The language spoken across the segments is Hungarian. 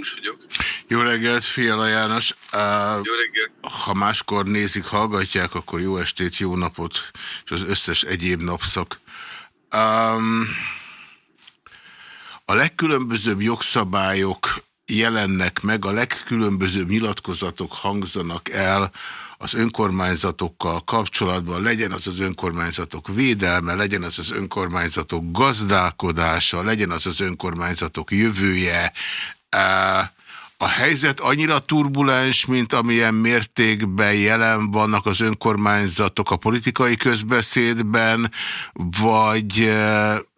Ambrus vagyok. Jó reggelt, Fiala János. Jó reggelt. Ha máskor nézik, hallgatják, akkor jó estét, jó napot, és az összes egyéb napszak. Um, a legkülönbözőbb jogszabályok jelennek meg, a legkülönbözőbb nyilatkozatok hangzanak el az önkormányzatokkal kapcsolatban, legyen az az önkormányzatok védelme, legyen az az önkormányzatok gazdálkodása, legyen az az önkormányzatok jövője. A helyzet annyira turbulens, mint amilyen mértékben jelen vannak az önkormányzatok a politikai közbeszédben, vagy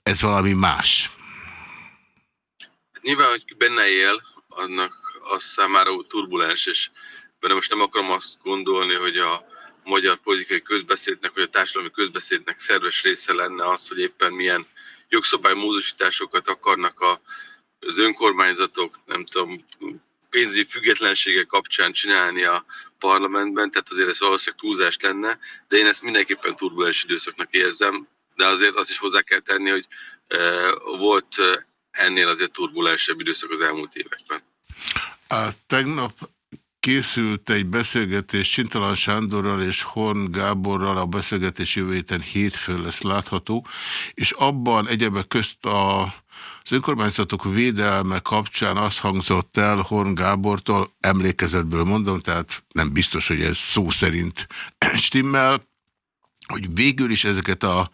ez valami más? Nyilván, hogy benne él, annak az számára turbulens, és mert most nem akarom azt gondolni, hogy a magyar politikai közbeszédnek, vagy a társadalmi közbeszédnek szerves része lenne az, hogy éppen milyen jogszabálymódosításokat akarnak a, az önkormányzatok, nem tudom, pénzügyi függetlensége kapcsán csinálni a parlamentben, tehát azért ez valószínűleg túlzás lenne, de én ezt mindenképpen turbulens időszaknak érzem, de azért azt is hozzá kell tenni, hogy e, volt ennél azért turbulensebb időszak az elmúlt években. A tegnap készült egy beszélgetés Csintalan Sándorral és Horn Gáborral, a beszélgetés jövő héten hétfőn lesz látható, és abban egyebek közt a, az önkormányzatok védelme kapcsán azt hangzott el Horn Gábortól, emlékezetből mondom, tehát nem biztos, hogy ez szó szerint stimmel, hogy végül is ezeket a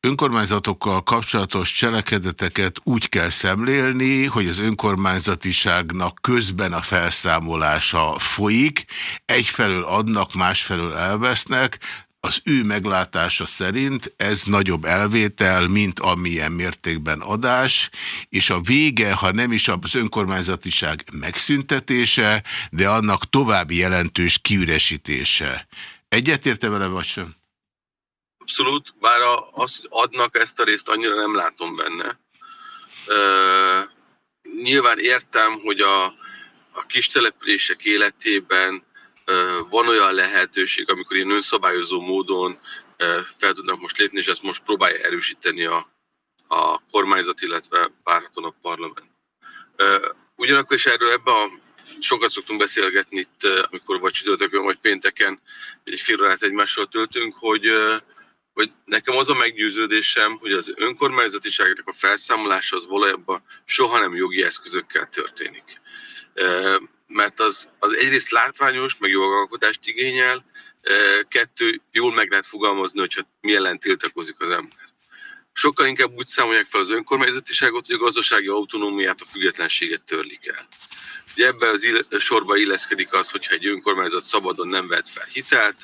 önkormányzatokkal kapcsolatos cselekedeteket úgy kell szemlélni, hogy az önkormányzatiságnak közben a felszámolása folyik, egyfelől adnak, másfelől elvesznek, az ő meglátása szerint ez nagyobb elvétel, mint amilyen mértékben adás, és a vége, ha nem is az önkormányzatiság megszüntetése, de annak további jelentős kiüresítése. Egyetérte vele, vagy sem? Abszolút, bár az, hogy adnak ezt a részt, annyira nem látom benne. Uh, nyilván értem, hogy a, a kis települések életében van olyan lehetőség, amikor én önszabályozó módon fel tudnak most lépni, és ezt most próbálja erősíteni a, a kormányzat, illetve várhatóan a parlament. Ugyanakkor is erről ebbe a sokat szoktunk beszélgetni itt, amikor vagy csütörtökön, vagy pénteken egy fél órát egymással töltünk, hogy hogy nekem az a meggyőződésem, hogy az önkormányzatiságnak a felszámolása az valójában soha nem jogi eszközökkel történik. Mert az, az egyrészt látványos, meg jogalkotást igényel, kettő, jól meg lehet fogalmazni, hogyha mi ellen tiltakozik az ember. Sokkal inkább úgy számolják fel az önkormányzatiságot, hogy a gazdasági autonómiát, a függetlenséget törlik el. Ugye ebben az ill- sorba illeszkedik az, hogyha egy önkormányzat szabadon nem vett fel hitelt,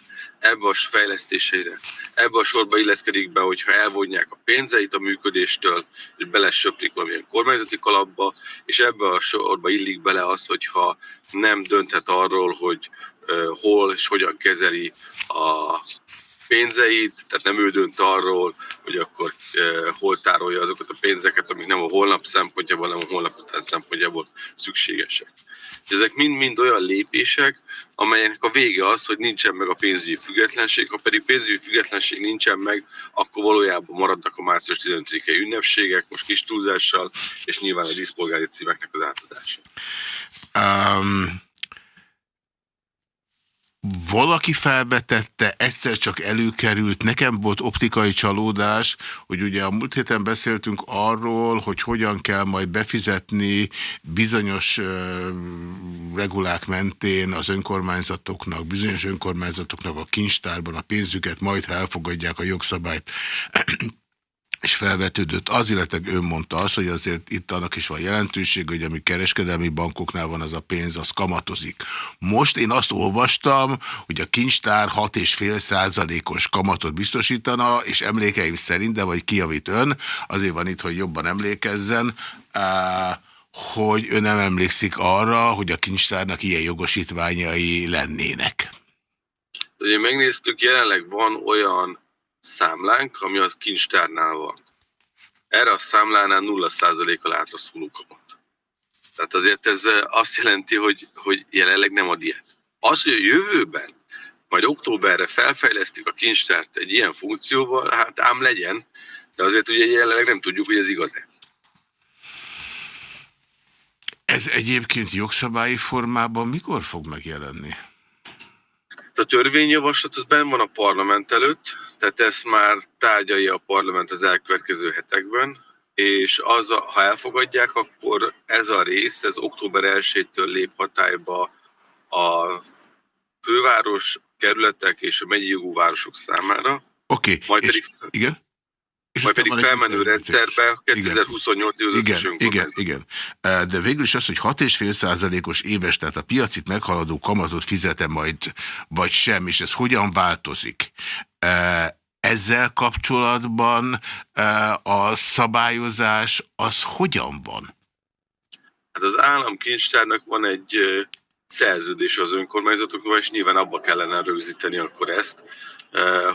ebbe a fejlesztéseire, ebbe a sorba illeszkedik be, hogyha elvonják a pénzeit a működéstől, és belesöplik valamilyen kormányzati kalapba, és ebbe a sorba illik bele az, hogyha nem dönthet arról, hogy hol és hogyan kezeli a pénzeit, tehát nem ő dönt arról, hogy akkor e, hol tárolja azokat a pénzeket, amik nem a holnap szempontjából, hanem a holnap után szempontjából szükségesek. És ezek mind-mind olyan lépések, amelyeknek a vége az, hogy nincsen meg a pénzügyi függetlenség, ha pedig pénzügyi függetlenség nincsen meg, akkor valójában maradnak a március 15-i ünnepségek, most kis túlzással, és nyilván a díszpolgári címeknek az átadása. Um, valaki felvetette, egyszer csak előkerült, nekem volt optikai csalódás, hogy ugye a múlt héten beszéltünk arról, hogy hogyan kell majd befizetni bizonyos uh, regulák mentén az önkormányzatoknak, bizonyos önkormányzatoknak a kincstárban a pénzüket, majd ha elfogadják a jogszabályt, és felvetődött az, illetve ön mondta azt, hogy azért itt annak is van jelentőség, hogy ami kereskedelmi bankoknál van, az a pénz, az kamatozik. Most én azt olvastam, hogy a kincstár 6,5 százalékos kamatot biztosítana, és emlékeim szerint, de vagy kiavít ön, azért van itt, hogy jobban emlékezzen, hogy ön nem emlékszik arra, hogy a kincstárnak ilyen jogosítványai lennének. Ugye megnéztük, jelenleg van olyan számlánk, ami az kincstárnál van. Erre a számlánál 0%-a át a szulókamot. Tehát azért ez eh, azt jelenti, hogy, hogy jelenleg nem ad ilyet. Az, hogy a jövőben, majd októberre felfejlesztik a kincstárt egy ilyen funkcióval, hát ám legyen, de azért ugye jelenleg nem tudjuk, hogy ez igaz-e. Ez egyébként jogszabályi formában mikor fog megjelenni? A törvényjavaslat az benn van a parlament előtt, tehát ezt már tárgyalja a parlament az elkövetkező hetekben, és az, ha elfogadják, akkor ez a rész, ez október 1-től lép hatályba a főváros, kerületek és a megyei jogú városok számára. Oké, okay. Majd pedig, igen? És majd pedig felmenő rendszerbe 2028 igen, igen, igen, igen. De végül is az, hogy 6,5%-os éves, tehát a piacit meghaladó kamatot fizetem majd, vagy sem, és ez hogyan változik? Ezzel kapcsolatban a szabályozás az hogyan van? Hát az államkincstárnak van egy szerződés az önkormányzatoknak, és nyilván abba kellene rögzíteni akkor ezt,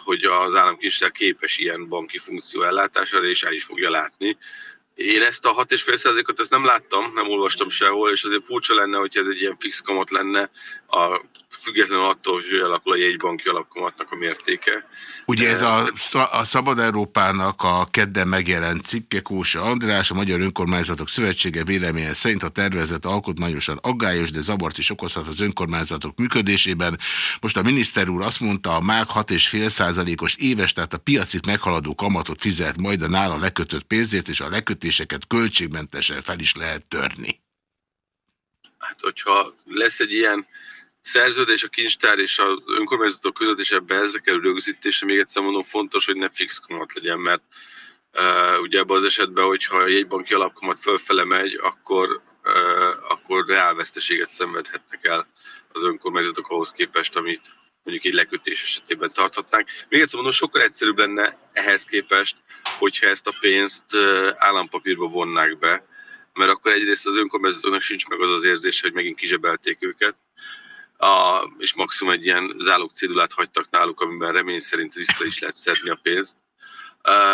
hogy az államkincstár képes ilyen banki funkció ellátására, és el is fogja látni. Én ezt a 6,5%-ot ezt nem láttam, nem olvastam sehol, és azért furcsa lenne, hogy ez egy ilyen fix kamat lenne, a, függetlenül attól, hogy hogy alakul a jegybanki alapkamatnak a mértéke. Ugye ez a, a Szabad Európának a kedden megjelent cikke Kósa András, a Magyar Önkormányzatok Szövetsége véleménye szerint a tervezet alkotmányosan aggályos, de zabart is okozhat az önkormányzatok működésében. Most a miniszter úr azt mondta, a MÁG 6,5%-os éves, tehát a piacit meghaladó kamatot fizet majd a nála lekötött pénzért, és a lekötéseket költségmentesen fel is lehet törni. Hát, hogyha lesz egy ilyen szerződés a kincstár és az önkormányzatok között, és ebbe ezre kerül rögzítésre. Még egyszer mondom, fontos, hogy ne fix kamat legyen, mert uh, ugye ebben az esetben, hogyha a jegybanki alapkamat fölfele megy, akkor, uh, akkor reálveszteséget szenvedhetnek el az önkormányzatok ahhoz képest, amit mondjuk egy lekötés esetében tarthatnánk. Még egyszer mondom, sokkal egyszerűbb lenne ehhez képest, hogyha ezt a pénzt állampapírba vonnák be, mert akkor egyrészt az önkormányzatoknak sincs meg az az érzés, hogy megint kizsebelték őket, a, és maximum egy ilyen zálogcédulát hagytak náluk, amiben remény szerint vissza is lehet szedni a pénzt.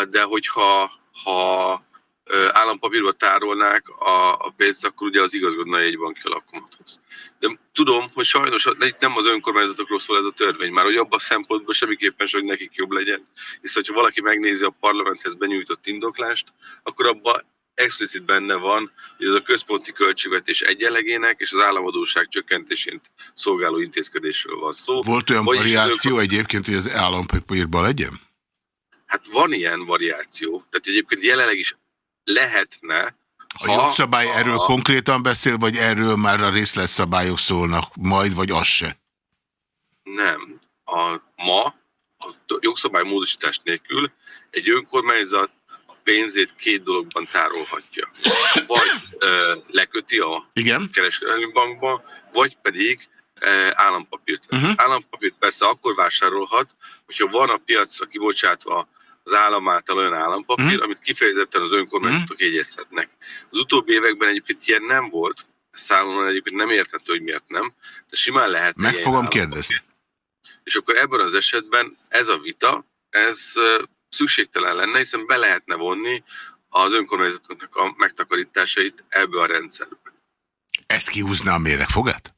De hogyha ha állampapírba tárolnák a, a pénzt, akkor ugye az igazgodna egy banki alapkamathoz. De tudom, hogy sajnos nem az önkormányzatokról szól ez a törvény, már hogy abban a szempontból semmiképpen hogy nekik jobb legyen. Hisz, hogyha valaki megnézi a parlamenthez benyújtott indoklást, akkor abban explicit benne van, hogy ez a központi költségvetés egyenlegének és az államadóság csökkentését szolgáló intézkedésről van szó. Volt olyan Vagyis variáció az egyébként, hogy az állampapírban legyen? Hát van ilyen variáció. Tehát egyébként jelenleg is lehetne, a jogszabály a, erről a, konkrétan beszél, vagy erről már a részletszabályok szólnak majd, vagy az se? Nem. A, ma a jogszabály módosítás nélkül egy önkormányzat pénzét két dologban tárolhatja. Vagy ö, leköti a Igen? kereskedelmi bankba, vagy pedig állampapírt. Uh mhm. -huh. Állampapírt persze akkor vásárolhat, hogyha van a piacra kibocsátva az állam által olyan állampapír, uh mhm. -huh. amit kifejezetten az önkormányzatok uh mhm. -huh. jegyezhetnek. Az utóbbi években egyébként ilyen nem volt, számomra egyébként nem érthető, hogy miért nem, de simán lehet. Meg fogom kérdezni. És akkor ebben az esetben ez a vita, ez szükségtelen lenne, hiszen be lehetne vonni az önkormányzatoknak a megtakarításait ebbe a rendszerbe. Ez kihúzná a méregfogát?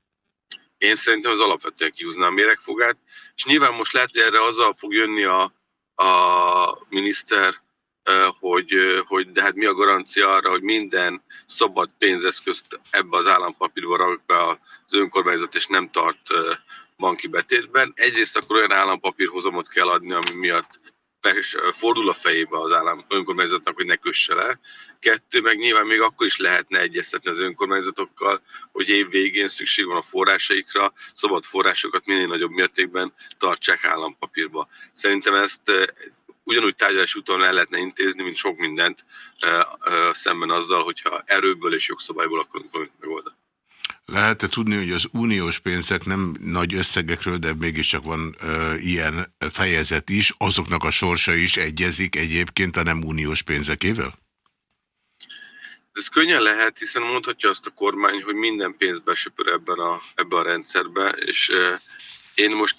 Én szerintem az alapvetően kihúzná a méregfogát, és nyilván most lehet, hogy erre azzal fog jönni a, a miniszter, hogy, hogy de hát mi a garancia arra, hogy minden szabad pénzeszközt ebbe az állampapírba rak be az önkormányzat, és nem tart banki betétben. Egyrészt akkor olyan állampapírhozamot kell adni, ami miatt fordul a fejébe az állam önkormányzatnak, hogy ne kösse le. Kettő, meg nyilván még akkor is lehetne egyeztetni az önkormányzatokkal, hogy év végén szükség van a forrásaikra, szabad forrásokat minél nagyobb mértékben tartsák állampapírba. Szerintem ezt ugyanúgy tárgyalás úton el lehetne intézni, mint sok mindent szemben azzal, hogyha erőből és jogszabályból akarunk valamit megoldani. Lehet-e tudni, hogy az uniós pénzek nem nagy összegekről, de mégiscsak van ö, ilyen fejezet is, azoknak a sorsa is egyezik egyébként a nem uniós pénzekével? Ez könnyen lehet, hiszen mondhatja azt a kormány, hogy minden pénz besöpör ebben a, ebben a rendszerbe, és e, én most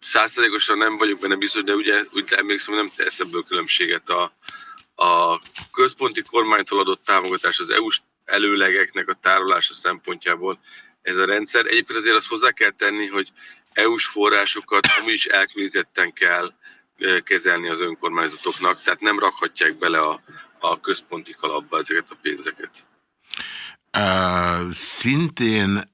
százszerzékosan nem vagyok benne biztos, de ugye úgy emlékszem, hogy nem tesz ebből különbséget a, a központi kormánytól adott támogatás az EU-s előlegeknek a tárolása szempontjából ez a rendszer. Egyébként azért azt hozzá kell tenni, hogy EU-s forrásokat amúgy is elkülönítetten kell kezelni az önkormányzatoknak, tehát nem rakhatják bele a, a központi kalapba ezeket a pénzeket. Szintén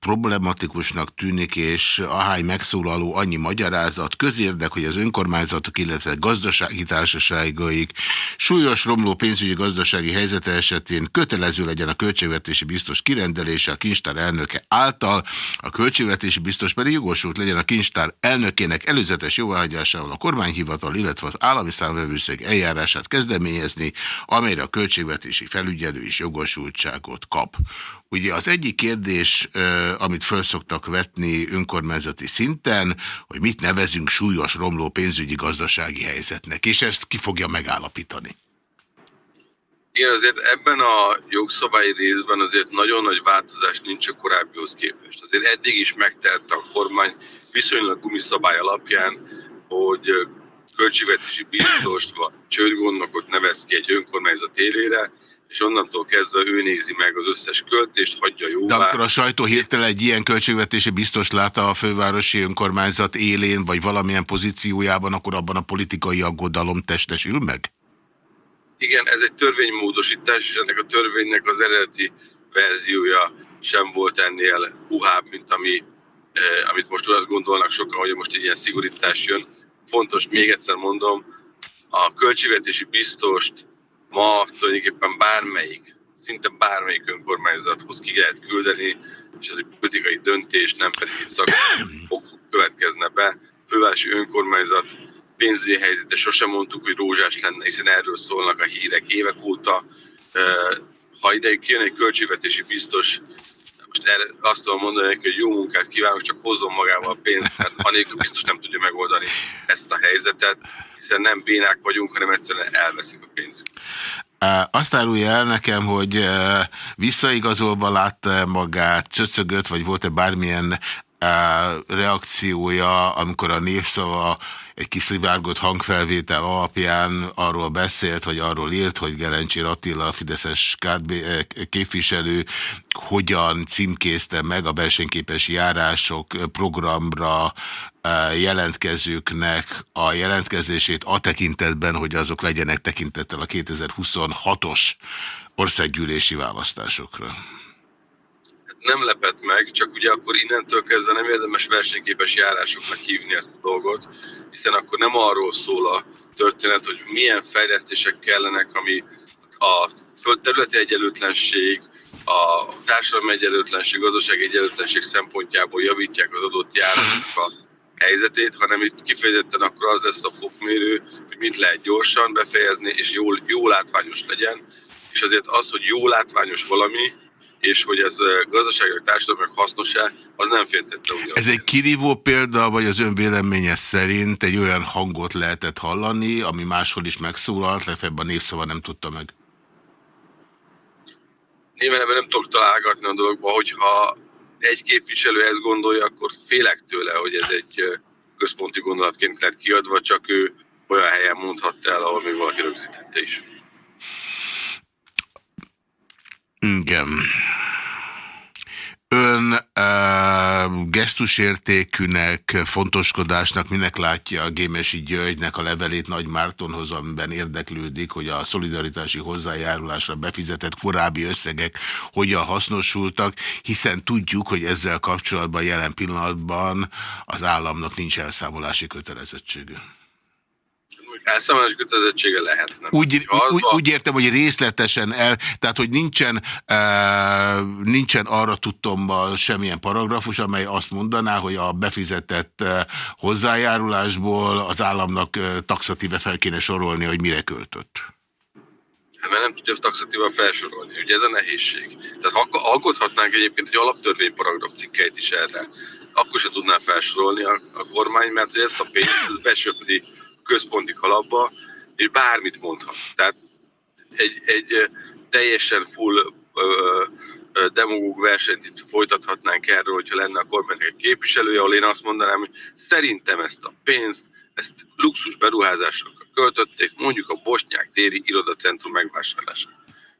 problematikusnak tűnik, és ahány megszólaló annyi magyarázat, közérdek, hogy az önkormányzatok, illetve gazdasági társaságaik súlyos romló pénzügyi gazdasági helyzete esetén kötelező legyen a költségvetési biztos kirendelése a kincstár elnöke által, a költségvetési biztos pedig jogosult legyen a kincstár elnökének előzetes jóváhagyásával a kormányhivatal, illetve az állami számvevőszék eljárását kezdeményezni, amelyre a költségvetési felügyelő is jogosultságot jogot kap. Ugye az egyik kérdés, amit felszoktak vetni önkormányzati szinten, hogy mit nevezünk súlyos romló pénzügyi gazdasági helyzetnek, és ezt ki fogja megállapítani? Igen, azért ebben a jogszabályi részben azért nagyon nagy változás nincs a korábbihoz képest. Azért eddig is megtette a kormány viszonylag gumiszabály alapján, hogy költségvetési biztost vagy csődgondnokot nevez ki egy önkormányzat élére, és onnantól kezdve ő nézi meg az összes költést, hagyja jóvá. De akkor a sajtó hirtelen egy ilyen költségvetési biztos látta a fővárosi önkormányzat élén, vagy valamilyen pozíciójában, akkor abban a politikai aggodalom testesül meg? Igen, ez egy törvénymódosítás, és ennek a törvénynek az eredeti verziója sem volt ennél puhább, mint ami, eh, amit most azt gondolnak sokan, hogy most egy ilyen szigorítás jön. Fontos, még egyszer mondom, a költségvetési biztost ma tulajdonképpen bármelyik, szinte bármelyik önkormányzathoz ki lehet küldeni, és ez egy politikai döntés, nem pedig egy szakok következne be. Fővárosi önkormányzat pénzügyi helyzete sosem mondtuk, hogy rózsás lenne, hiszen erről szólnak a hírek évek óta. Ha ide jön egy költségvetési biztos, most erre azt tudom mondani, hogy jó munkát kívánok, csak hozzon magával a pénzt, mert anélkül biztos nem tudja megoldani ezt a helyzetet, hiszen nem bénák vagyunk, hanem egyszerűen elveszik a pénzünk. Azt árulja el nekem, hogy visszaigazolva látta magát, cöcögött, vagy volt-e bármilyen reakciója, amikor a népszava egy kiszivárgott hangfelvétel alapján arról beszélt, vagy arról írt, hogy Gelencsér Attila, a Fideszes képviselő hogyan címkézte meg a versenyképes járások programra jelentkezőknek a jelentkezését a tekintetben, hogy azok legyenek tekintettel a 2026-os országgyűlési választásokra nem lepett meg, csak ugye akkor innentől kezdve nem érdemes versenyképes járásoknak hívni ezt a dolgot, hiszen akkor nem arról szól a történet, hogy milyen fejlesztések kellenek, ami a földterületi egyenlőtlenség, a társadalmi egyenlőtlenség, gazdasági egyenlőtlenség szempontjából javítják az adott járások a helyzetét, hanem itt kifejezetten akkor az lesz a fokmérő, hogy mit lehet gyorsan befejezni, és jól, jól látványos legyen. És azért az, hogy jól látványos valami, és hogy ez gazdaságilag társadalmilag hasznos-e, az nem féltette ugyan. Ez egy kirívó példa, vagy az ön véleménye szerint egy olyan hangot lehetett hallani, ami máshol is megszólalt, legfeljebb a népszava nem tudta meg? Nyilván ebben nem tudok találgatni a dologba, hogyha egy képviselő ezt gondolja, akkor félek tőle, hogy ez egy központi gondolatként lett kiadva, csak ő olyan helyen mondhatta el, ahol még valaki rögzítette is. Igen. Ön uh, gesztusértékűnek, fontoskodásnak minek látja a Gémesi Györgynek a levelét Nagy Mártonhoz, amiben érdeklődik, hogy a szolidaritási hozzájárulásra befizetett korábbi összegek hogyan hasznosultak, hiszen tudjuk, hogy ezzel kapcsolatban jelen pillanatban az államnak nincs elszámolási kötelezettségű elszámolási kötelezettsége lehetne. Úgy, úgy, úgy értem, hogy részletesen el, tehát hogy nincsen, uh, nincsen arra tudtommal semmilyen paragrafus, amely azt mondaná, hogy a befizetett uh, hozzájárulásból az államnak uh, taxatíve fel kéne sorolni, hogy mire költött. Hát mert nem tudja azt taxatívan felsorolni, ugye ez a nehézség. Tehát ha alkothatnánk egyébként egy alaptörvény paragraf cikkeit is erre, akkor se tudná felsorolni a, a kormány, mert hogy ezt a pénzt ez besöpri központi kalapba, és bármit mondhat. Tehát egy, egy teljesen full demogóg versenyt itt folytathatnánk erről, hogyha lenne a kormánynak egy képviselője, ahol én azt mondanám, hogy szerintem ezt a pénzt, ezt luxus beruházásokra költötték, mondjuk a Bosnyák téri irodacentrum megvásárlásra.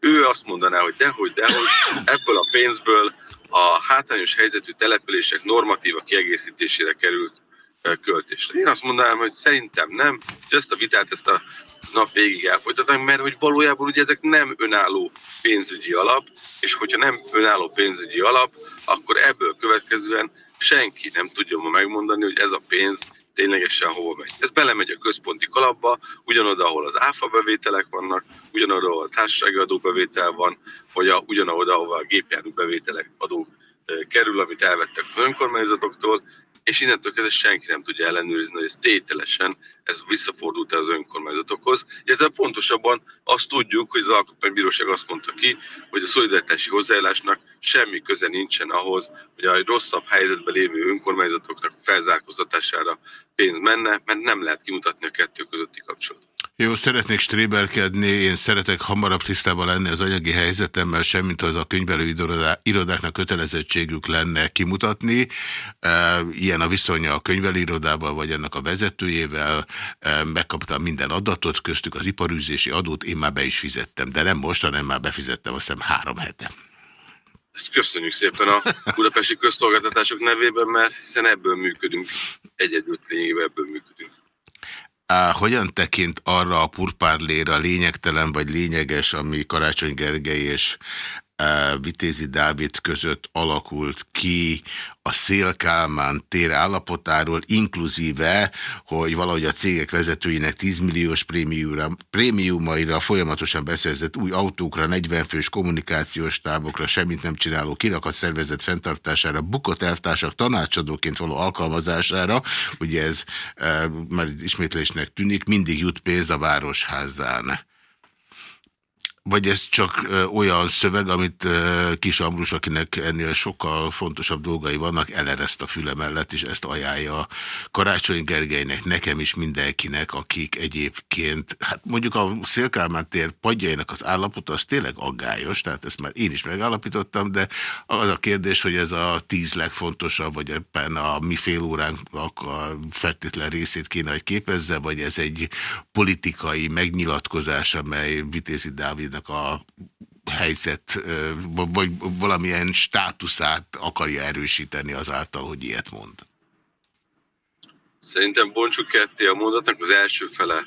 Ő azt mondaná, hogy dehogy, dehogy, ebből a pénzből a hátrányos helyzetű települések normatíva kiegészítésére került költésre. Én azt mondanám, hogy szerintem nem, és ezt a vitát, ezt a nap végig elfolytatnánk, mert hogy valójában ugye ezek nem önálló pénzügyi alap, és hogyha nem önálló pénzügyi alap, akkor ebből következően senki nem tudja ma megmondani, hogy ez a pénz ténylegesen hova megy. Ez belemegy a központi kalapba, ugyanoda, ahol az áfa bevételek vannak, ugyanoda, ahol a társasági adóbevétel van, vagy a, ugyanoda, ahol a gépjármű bevételek adó kerül, amit elvettek az önkormányzatoktól, és innentől kezdve senki nem tudja ellenőrizni, hogy ez tételesen ez visszafordult az önkormányzatokhoz. Illetve pontosabban azt tudjuk, hogy az Alkotmánybíróság azt mondta ki, hogy a szolidaritási hozzáállásnak semmi köze nincsen ahhoz, hogy a rosszabb helyzetben lévő önkormányzatoknak felzárkóztatására pénz menne, mert nem lehet kimutatni a kettő közötti kapcsolatot. Jó, szeretnék stréberkedni, én szeretek hamarabb tisztában lenni az anyagi helyzetemmel, semmint az a könyvelő irodáknak kötelezettségük lenne kimutatni. E, ilyen a viszonya a könyvelőirodával, vagy ennek a vezetőjével. E, megkaptam minden adatot, köztük az iparűzési adót, én már be is fizettem, de nem most, hanem már befizettem, azt hiszem három hete. Ezt köszönjük szépen a budapesti közszolgáltatások nevében, mert hiszen ebből működünk, egyedül lényegében ebből működünk. Hogyan tekint arra a purpárléra lényegtelen vagy lényeges, ami Karácsony Gergely és Vitézi Dávid között alakult ki a Szélkálmán tér állapotáról, inkluzíve, hogy valahogy a cégek vezetőinek 10 milliós prémiumra, prémiumaira folyamatosan beszerzett új autókra, 40 fős kommunikációs tábokra, semmit nem csináló kirakat szervezet fenntartására, bukott elvtársak tanácsadóként való alkalmazására, ugye ez e, már ismétlésnek tűnik, mindig jut pénz a városházán. Vagy ez csak olyan szöveg, amit Kis Ambrus, akinek ennél sokkal fontosabb dolgai vannak, elereszt a füle mellett, és ezt ajánlja Karácsony Gergelynek, nekem is mindenkinek, akik egyébként, hát mondjuk a Szélkálmán tér padjainak az állapota, az tényleg aggályos, tehát ezt már én is megállapítottam, de az a kérdés, hogy ez a tíz legfontosabb, vagy ebben a mi fél óránknak a feltétlen részét kéne, hogy képezze, vagy ez egy politikai megnyilatkozás, amely Vitézi Dávid a helyzet, vagy valamilyen státuszát akarja erősíteni azáltal, hogy ilyet mond? Szerintem bontsuk ketté a mondatnak az első fele.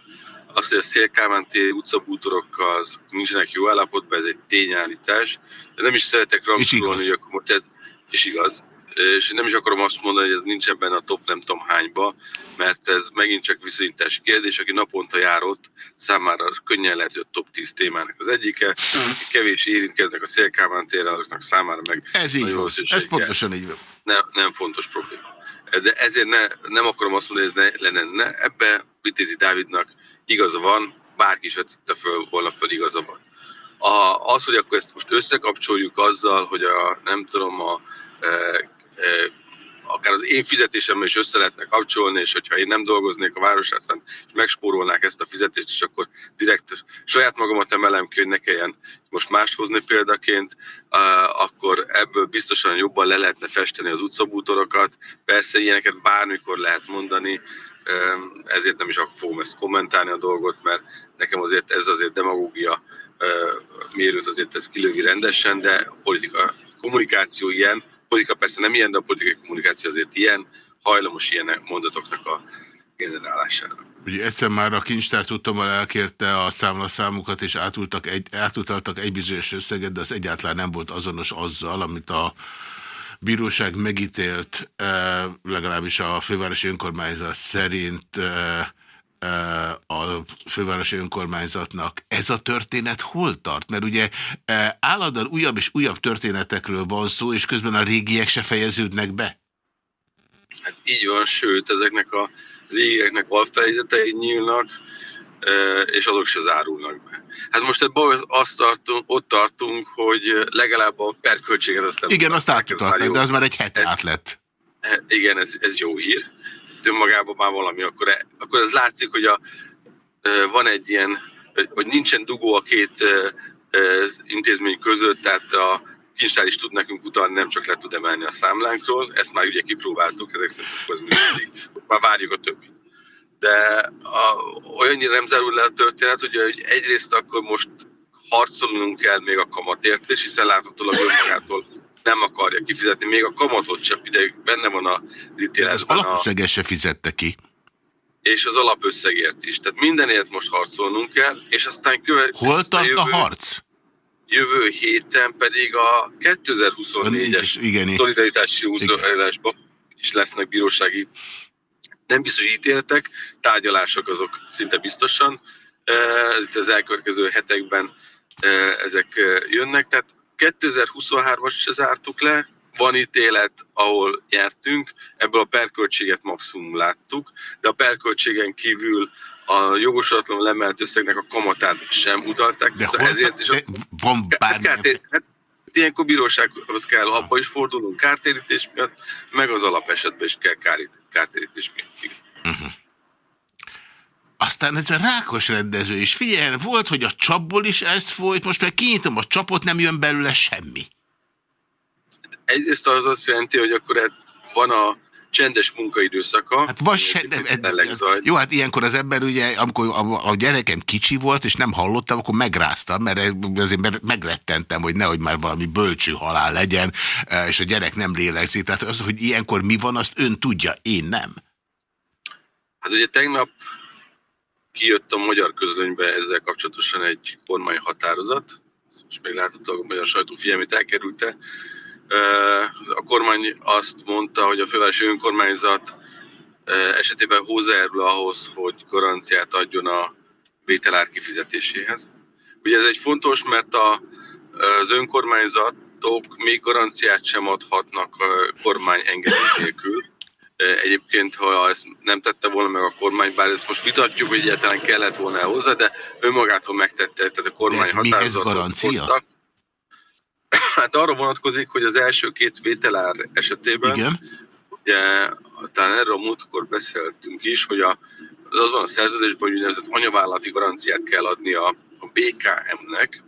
Az, hogy a Szélkámán téri utcabútorokkal nincsenek jó állapotban, ez egy tényállítás. De nem is szeretek rangsorolni, hogy akkor most ez, és igaz, és nem is akarom azt mondani, hogy ez nincs ebben a top nem tudom hányba, mert ez megint csak viszonyítási kérdés, aki naponta járott, számára könnyen lehet, hogy a top 10 témának az egyike, aki kevés érintkeznek a Szélkámán térre, azoknak számára meg... Ez így van, ez pontosan így van. Nem, nem fontos probléma. De ezért ne, nem akarom azt mondani, hogy ez ne, lenne. Ne. Ebbe Vitézi Dávidnak igaza van, bárki is vetette föl, volna föl igaza van. A, az, hogy akkor ezt most összekapcsoljuk azzal, hogy a, nem tudom, a e, akár az én fizetésemmel is össze lehetne kapcsolni, és hogyha én nem dolgoznék a városházán, és megspórolnák ezt a fizetést, és akkor direkt saját magamat emelem ki, hogy ne kelljen most mást hozni példaként, akkor ebből biztosan jobban le lehetne festeni az utcabútorokat. Persze ilyeneket bármikor lehet mondani, ezért nem is fogom ezt kommentálni a dolgot, mert nekem azért ez azért demagógia mérőt azért ez kilövi rendesen, de politika kommunikáció ilyen, politika persze nem ilyen, de a politikai kommunikáció azért ilyen, hajlamos ilyen mondatoknak a generálására. Ugye egyszer már a kincstár tudtommal elkérte a számlaszámukat, és átultak egy, átutaltak egy bizonyos összeget, de az egyáltalán nem volt azonos azzal, amit a bíróság megítélt, eh, legalábbis a fővárosi önkormányzat szerint eh, a fővárosi önkormányzatnak. Ez a történet hol tart? Mert ugye állandóan újabb és újabb történetekről van szó, és közben a régiek se fejeződnek be. Hát így van, sőt, ezeknek a régieknek alfejezetei nyílnak, és azok se zárulnak be. Hát most ebből azt tartunk, ott tartunk, hogy legalább a perköltséget azt nem... Igen, azt átutalták, de az már egy het át lett. Igen, ez, ez jó hír itt önmagában már valami, akkor, e, akkor ez látszik, hogy a, van egy ilyen, hogy nincsen dugó a két intézmény között, tehát a kincstár is tud nekünk utalni, nem csak le tud emelni a számlánkról, ezt már ugye kipróbáltuk, ezek szerint az működik, már várjuk a többit. De a, olyannyira nem zárul le a történet, ugye, hogy egyrészt akkor most harcolnunk kell még a kamatért, és hiszen láthatólag önmagától nem akarja kifizetni, még a kamatot sem, ide benne van az ítéletben. Az alapösszeget se fizette ki. És az alapösszegért is. Tehát mindenért most harcolnunk kell, és aztán követ... Hol tart jövő, a harc? Jövő héten pedig a 2024-es szolidaritási úzóállásban is lesznek bírósági nem biztos ítéletek, tárgyalások azok szinte biztosan. Itt az elkövetkező hetekben ezek jönnek, tehát 2023-as se zártuk le, van ítélet, ahol nyertünk, ebből a perköltséget maximum láttuk, de a perköltségen kívül a jogosatlan lemelt összegnek a kamatát sem utalták. De hol, ezért is a, van bármi... Hát, hát, ilyenkor bírósághoz kell, abba is fordulunk kártérítés miatt, meg az alapesetben is kell kártérítés miatt. Aztán ez a rákos rendező is. Figyelj, volt, hogy a csapból is ez folyt, most meg kinyitom a csapot, nem jön belőle semmi. Egyrészt az azt jelenti, hogy akkor van a csendes munkaidőszaka. Hát vagy se, de, jó, hát ilyenkor az ember ugye, amikor a, a gyerekem kicsi volt, és nem hallottam, akkor megráztam, mert azért megrettentem, hogy nehogy már valami bölcső halál legyen, e, és a gyerek nem lélegzik. Tehát az, hogy ilyenkor mi van, azt ön tudja, én nem. Hát ugye tegnap kijött a magyar közönybe ezzel kapcsolatosan egy kormányhatározat, most még láthatóan a magyar sajtó figyelmét elkerülte. A kormány azt mondta, hogy a fővárosi önkormányzat esetében hozzájárul ahhoz, hogy garanciát adjon a vételár kifizetéséhez. Ugye ez egy fontos, mert a, az önkormányzatok még garanciát sem adhatnak a kormány engedély nélkül. Egyébként, ha ezt nem tette volna meg a kormány, bár ezt most vitatjuk, hogy egyáltalán kellett volna hozzá, de önmagától megtette, tehát a kormány határozatot garancia? Hát arra vonatkozik, hogy az első két vételár esetében, Igen. ugye, talán erről múltkor beszéltünk is, hogy a, az az van a szerződésben, hogy úgynevezett anyavállalati garanciát kell adni a, a BKM-nek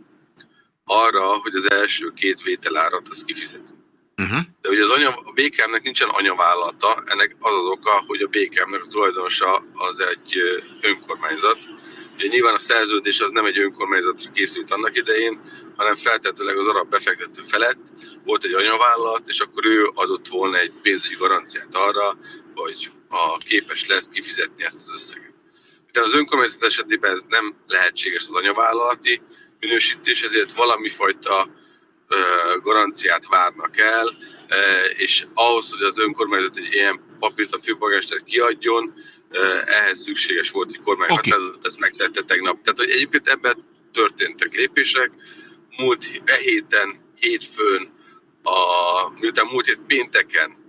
arra, hogy az első két vételárat az kifizet. Uh-huh. De ugye az anya, a BKM-nek nincsen anyavállalata, ennek az az oka, hogy a BKM-nek a tulajdonosa az egy önkormányzat. Ugye nyilván a szerződés az nem egy önkormányzatra készült annak idején, hanem feltetőleg az arab befektető felett volt egy anyavállalat, és akkor ő adott volna egy pénzügyi garanciát arra, hogy a képes lesz kifizetni ezt az összeget. Tehát az önkormányzat esetében ez nem lehetséges az anyavállalati minősítés, ezért valami fajta garanciát várnak el, és ahhoz, hogy az önkormányzat egy ilyen papírt a főpolgármester kiadjon, ehhez szükséges volt, hogy kormány okay. ezt megtette tegnap. Tehát, hogy egyébként ebben történtek lépések. Múlt e héten, hétfőn, a, miután múlt hét pénteken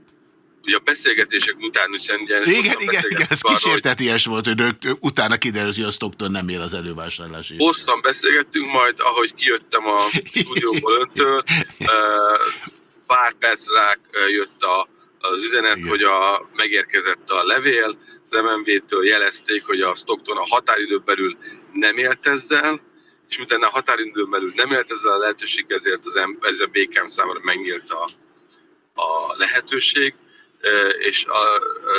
ugye a beszélgetések után is Igen, igen, igen, ez kísérteties volt, hogy rögt, utána kiderült, hogy a Stockton nem ér az elővásárlási. Hosszan beszélgettünk, majd ahogy kijöttem a stúdióból öntől, pár perc rá jött a, az üzenet, igen. hogy a, megérkezett a levél, az MMV-től jelezték, hogy a Stockton a határidő belül nem élt ezzel, és miután a határidőn belül nem élt ezzel a lehetőség, ezért az, ez a BKM számára megnyílt a, a lehetőség, és a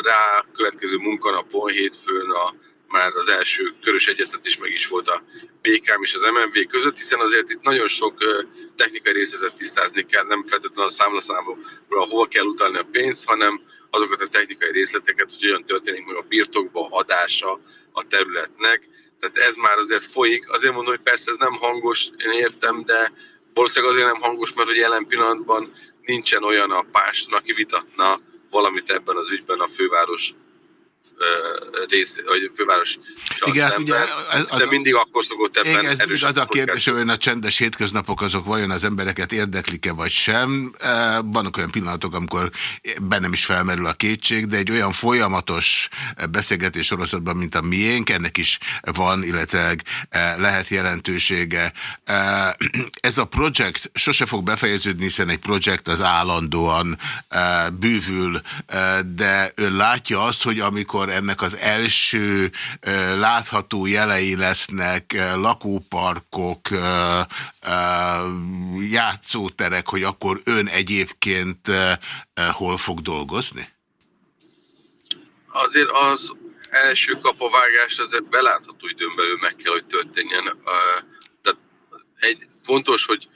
rá következő munkanapon, hétfőn a, már az első körös egyeztetés meg is volt a BKM és az MMV között, hiszen azért itt nagyon sok technikai részletet tisztázni kell, nem feltétlenül a számlaszámról, hova kell utalni a pénzt, hanem azokat a technikai részleteket, hogy olyan történik meg a birtokba adása a területnek. Tehát ez már azért folyik. Azért mondom, hogy persze ez nem hangos, én értem, de valószínűleg azért nem hangos, mert hogy jelen pillanatban nincsen olyan a páston, aki vitatna valamit ebben az ügyben a főváros rész, vagy főváros igen, hát ugye, az, de mindig akkor szokott ebben igen, ez az a kérdés, hogy a csendes hétköznapok azok vajon az embereket érdeklik-e vagy sem. Vannak olyan pillanatok, amikor bennem is felmerül a kétség, de egy olyan folyamatos beszélgetés sorozatban, mint a miénk, ennek is van, illetve lehet jelentősége. Ez a projekt sose fog befejeződni, hiszen egy projekt az állandóan bűvül, de ön látja azt, hogy amikor amikor ennek az első látható jelei lesznek, lakóparkok, játszóterek, hogy akkor ön egyébként hol fog dolgozni? Azért az első kapavágás azért belátható időn belül meg kell, hogy történjen. Tehát egy fontos, hogy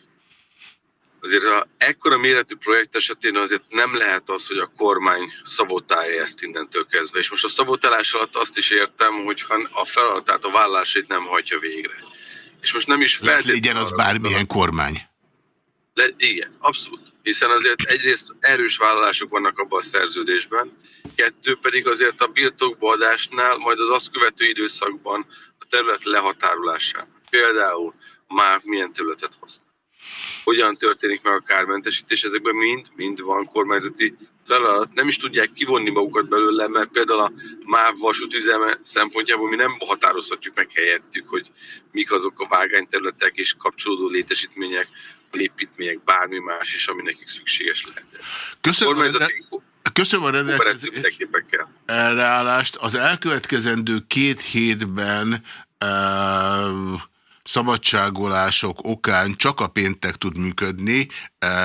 azért a ekkora méretű projekt esetén azért nem lehet az, hogy a kormány szabotálja ezt innentől kezdve. És most a szabotálás alatt azt is értem, hogy a feladatát, a vállásait nem hajtja végre. És most nem is feltétlenül... Legyen az bármilyen kormány. Le, igen, abszolút. Hiszen azért egyrészt erős vállalások vannak abban a szerződésben, kettő pedig azért a birtokbaadásnál, majd az azt követő időszakban a terület lehatárolásán. Például már milyen területet használ. Hogyan történik meg a kármentesítés, ezekben mind, mind van kormányzati feladat. Nem is tudják kivonni magukat belőle, mert például a MÁV vasútüzeme szempontjából mi nem határozhatjuk meg helyettük, hogy mik azok a vágányterületek és kapcsolódó létesítmények, építmények, bármi más is, ami nekik szükséges lehet. Köszönöm, kormányzati... Köszönöm a rendelkezést. Az elkövetkezendő két hétben uh, szabadságolások okán csak a péntek tud működni,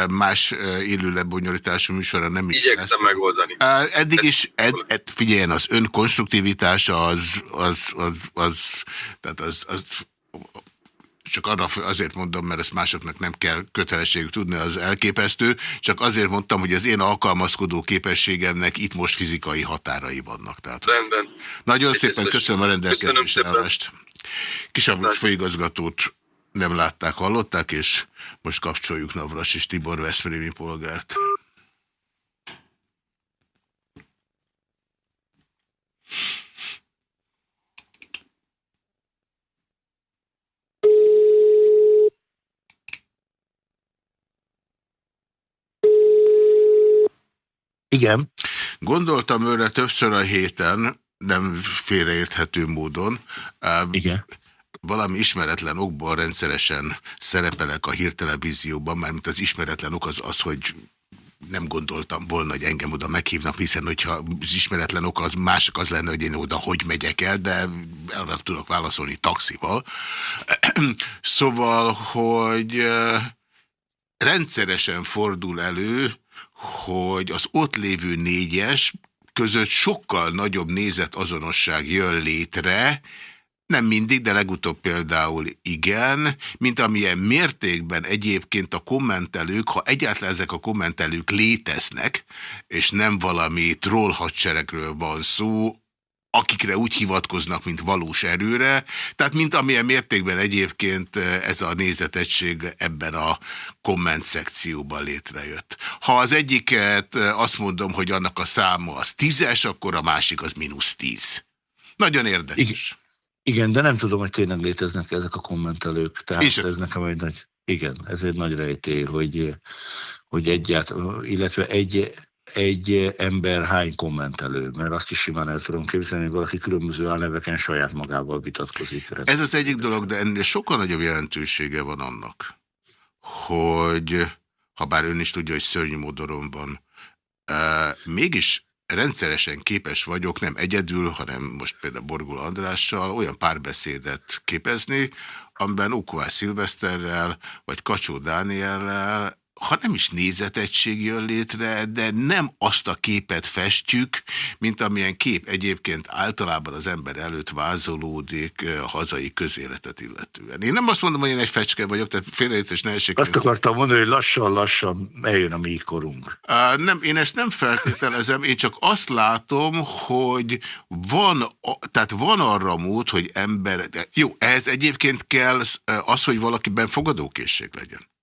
más élő lebonyolítású műsorra nem is Igyekszem lesz. megoldani. Eddig is, ed, ed, figyeljen, az ön konstruktivitása az, az, az, az, tehát az, az csak arra azért mondom, mert ezt másoknak nem kell kötelességük tudni, az elképesztő, csak azért mondtam, hogy az én alkalmazkodó képességemnek itt most fizikai határai vannak. Tehát, Rendben. Nagyon Egy szépen köszönöm a rendelkezésre állást. Kisabrus főigazgatót nem látták, hallották, és most kapcsoljuk Navras és Tibor Veszprémi polgárt. Igen. Gondoltam őre többször a héten, nem félreérthető módon. Igen. Valami ismeretlen okból rendszeresen szerepelek a hírtelevízióban, mert az ismeretlen ok az az, hogy nem gondoltam volna, hogy engem oda meghívnak, hiszen hogyha az ismeretlen ok az mások az lenne, hogy én oda hogy megyek el, de arra tudok válaszolni taxival. szóval, hogy rendszeresen fordul elő, hogy az ott lévő négyes között sokkal nagyobb nézetazonosság jön létre, nem mindig, de legutóbb például igen, mint amilyen mértékben egyébként a kommentelők, ha egyáltalán ezek a kommentelők léteznek, és nem valami troll hadseregről van szó, akikre úgy hivatkoznak, mint valós erőre, tehát mint amilyen mértékben egyébként eh, ez a nézetegység ebben a komment szekcióban létrejött. Ha az egyiket eh, azt mondom, hogy annak a száma az tízes, akkor a másik az mínusz tíz. Nagyon érdekes. Igen, de nem tudom, hogy tényleg léteznek ezek a kommentelők. Tehát És ez nekem egy nagy... Igen, ez egy nagy rejtély, hogy, hogy egyált, illetve egy egy ember hány kommentelő, mert azt is simán el tudom képzelni, hogy valaki különböző álneveken saját magával vitatkozik. Ez az egyik dolog, de ennél sokkal nagyobb jelentősége van annak, hogy ha bár ön is tudja, hogy szörnyű modorom van, uh, mégis rendszeresen képes vagyok, nem egyedül, hanem most például Borgul Andrással olyan párbeszédet képezni, amiben Okovász Szilveszterrel, vagy Kacsó Dániellel ha nem is nézetegység jön létre, de nem azt a képet festjük, mint amilyen kép egyébként általában az ember előtt vázolódik a eh, hazai közéletet illetően. Én nem azt mondom, hogy én egy fecske vagyok, tehát félreértés ne esik. Azt akartam mondani, hogy lassan-lassan eljön a mi korunk. Uh, nem, én ezt nem feltételezem, én csak azt látom, hogy van, tehát van arra mód, hogy ember... Jó, ehhez egyébként kell eh, az, hogy valakiben fogadókészség legyen.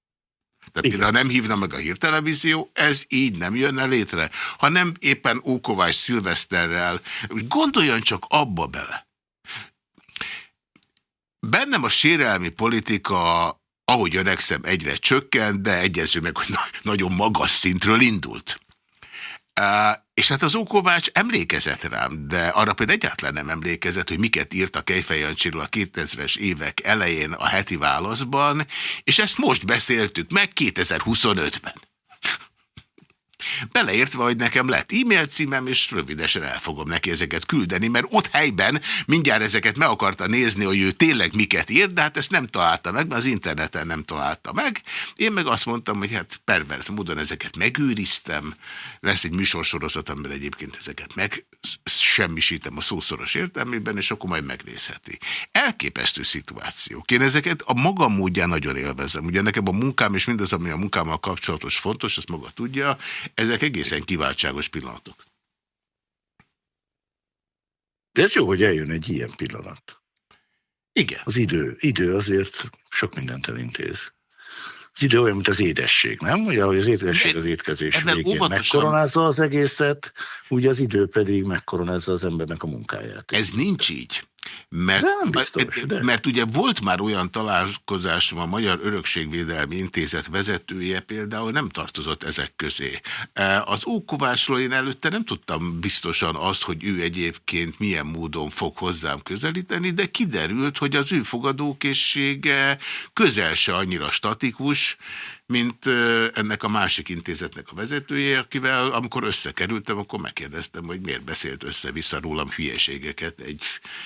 Tehát Igen. például nem hívna meg a hírtelevízió, ez így nem jönne létre. Ha nem éppen Ókovás Szilveszterrel, gondoljon csak abba bele. Bennem a sérelmi politika, ahogy öregszem, egyre csökkent, de egyező meg, hogy nagyon magas szintről indult. És hát az Ókovács emlékezett rám, de arra például egyáltalán nem emlékezett, hogy miket írt a Kejfej Jancsiról a 2000-es évek elején a heti válaszban, és ezt most beszéltük meg 2025-ben. Beleértve, hogy nekem lett e-mail címem, és rövidesen el fogom neki ezeket küldeni, mert ott helyben mindjárt ezeket meg akarta nézni, hogy ő tényleg miket írt, de hát ezt nem találta meg, mert az interneten nem találta meg. Én meg azt mondtam, hogy hát pervers módon ezeket megőriztem. Lesz egy műsorsorozat, amiben egyébként ezeket meg semmisítem a szószoros értelmében, és akkor majd megnézheti. Elképesztő szituációk. Én ezeket a magam módján nagyon élvezem. Ugye nekem a munkám és mindaz, ami a munkámmal kapcsolatos fontos, ezt maga tudja, ezek egészen kiváltságos pillanatok. De ez jó, hogy eljön egy ilyen pillanat. Igen. Az idő, idő azért sok mindent elintéz. Az idő olyan, mint az édesség, nem? Ugye, hogy az édesség az étkezés Ebben végén óvatosan... megkoronázza az egészet, ugye az idő pedig megkoronázza az embernek a munkáját. Ez nincs így. Mert, nem biztos, de. mert ugye volt már olyan találkozásom, a Magyar Örökségvédelmi Intézet vezetője például nem tartozott ezek közé. E, az Ókovásról én előtte nem tudtam biztosan azt, hogy ő egyébként milyen módon fog hozzám közelíteni, de kiderült, hogy az ő fogadókészsége közel se annyira statikus, mint ennek a másik intézetnek a vezetője, akivel amikor összekerültem, akkor megkérdeztem, hogy miért beszélt össze-vissza rólam hülyeségeket egy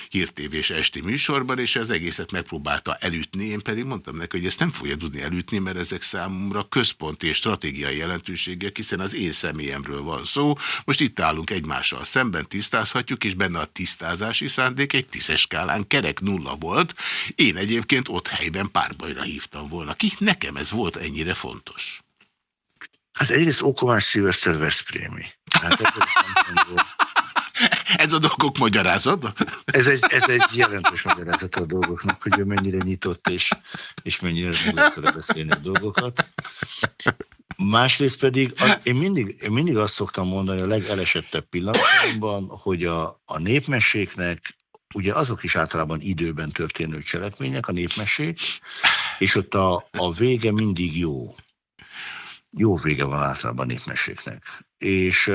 hírtévés esti műsorban, és az egészet megpróbálta elütni, én pedig mondtam neki, hogy ezt nem fogja tudni elütni, mert ezek számomra központi és stratégiai jelentőségek, hiszen az én személyemről van szó. Most itt állunk egymással szemben, tisztázhatjuk, és benne a tisztázási szándék egy tízes skálán kerek nulla volt. Én egyébként ott helyben párbajra hívtam volna ki. Nekem ez volt ennyire fontos? Hát egyrészt Okomás Szilveszter Veszprémi. Hát ez a dolgok magyarázata? Ez egy, ez egy jelentős magyarázat a dolgoknak, hogy ő mennyire nyitott és, és mennyire meg beszélni a dolgokat. Másrészt pedig az, én, mindig, én mindig azt szoktam mondani a legelesettebb pillanatban, hogy a, a népmeséknek ugye azok is általában időben történő cselekmények, a népmesék, és ott a, a vége mindig jó. Jó vége van általában a népmeséknek. És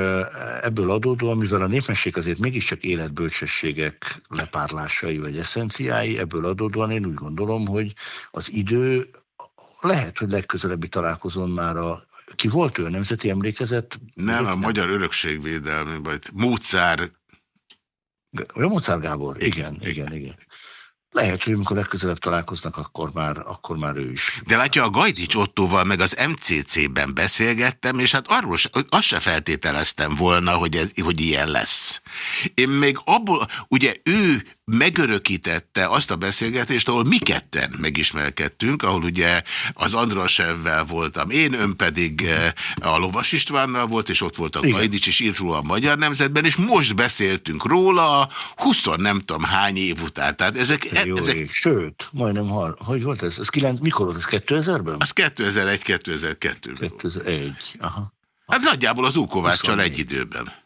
ebből adódóan, mivel a népmesség azért mégiscsak életbölcsességek lepárlásai vagy eszenciái, ebből adódóan én úgy gondolom, hogy az idő lehet, hogy legközelebbi találkozón már a ki volt ő, nemzeti emlékezet? Nem, a. Magyar Örökségvédelmi, vagy Mócár olyan Mozart Gábor, igen, igen, igen. igen. Lehet, hogy amikor legközelebb találkoznak, akkor már, akkor már ő is. De látja, a Gajdics Ottóval meg az MCC-ben beszélgettem, és hát arról azt se feltételeztem volna, hogy, ez, hogy ilyen lesz. Én még abból, ugye ő megörökítette azt a beszélgetést, ahol mi ketten megismerkedtünk, ahol ugye az Andrasevvel voltam én, ön pedig eh, a Lovas Istvánnal volt, és ott volt a Gajdics, és írt róla a Magyar Nemzetben, és most beszéltünk róla 20 nem tudom hány év után. Tehát ezek, Jó ezek... Sőt, majdnem, har... hogy volt ez? ez 9... Mikor volt ez? 2000-ben? Az 2001-2002-ben. 2001, aha. Hát nagyjából az Úkováccsal egy időben.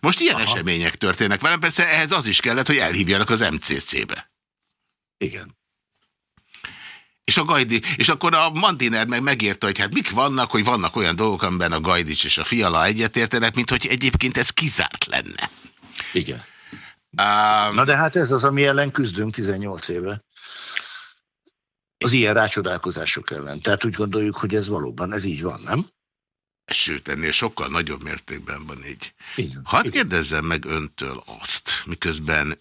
Most ilyen Aha. események történnek velem, persze ehhez az is kellett, hogy elhívjanak az MCC-be. Igen. És a Gajdi, és akkor a Mandiner meg megérte, hogy hát mik vannak, hogy vannak olyan dolgok, amiben a Gajdics és a Fiala egyetértenek, mint hogy egyébként ez kizárt lenne. Igen. Um, Na de hát ez az, ami ellen küzdünk 18 éve. Az ilyen rácsodálkozások ellen. Tehát úgy gondoljuk, hogy ez valóban, ez így van, nem? Sőt, ennél sokkal nagyobb mértékben van így. Igen. Hadd kérdezzem meg öntől azt, miközben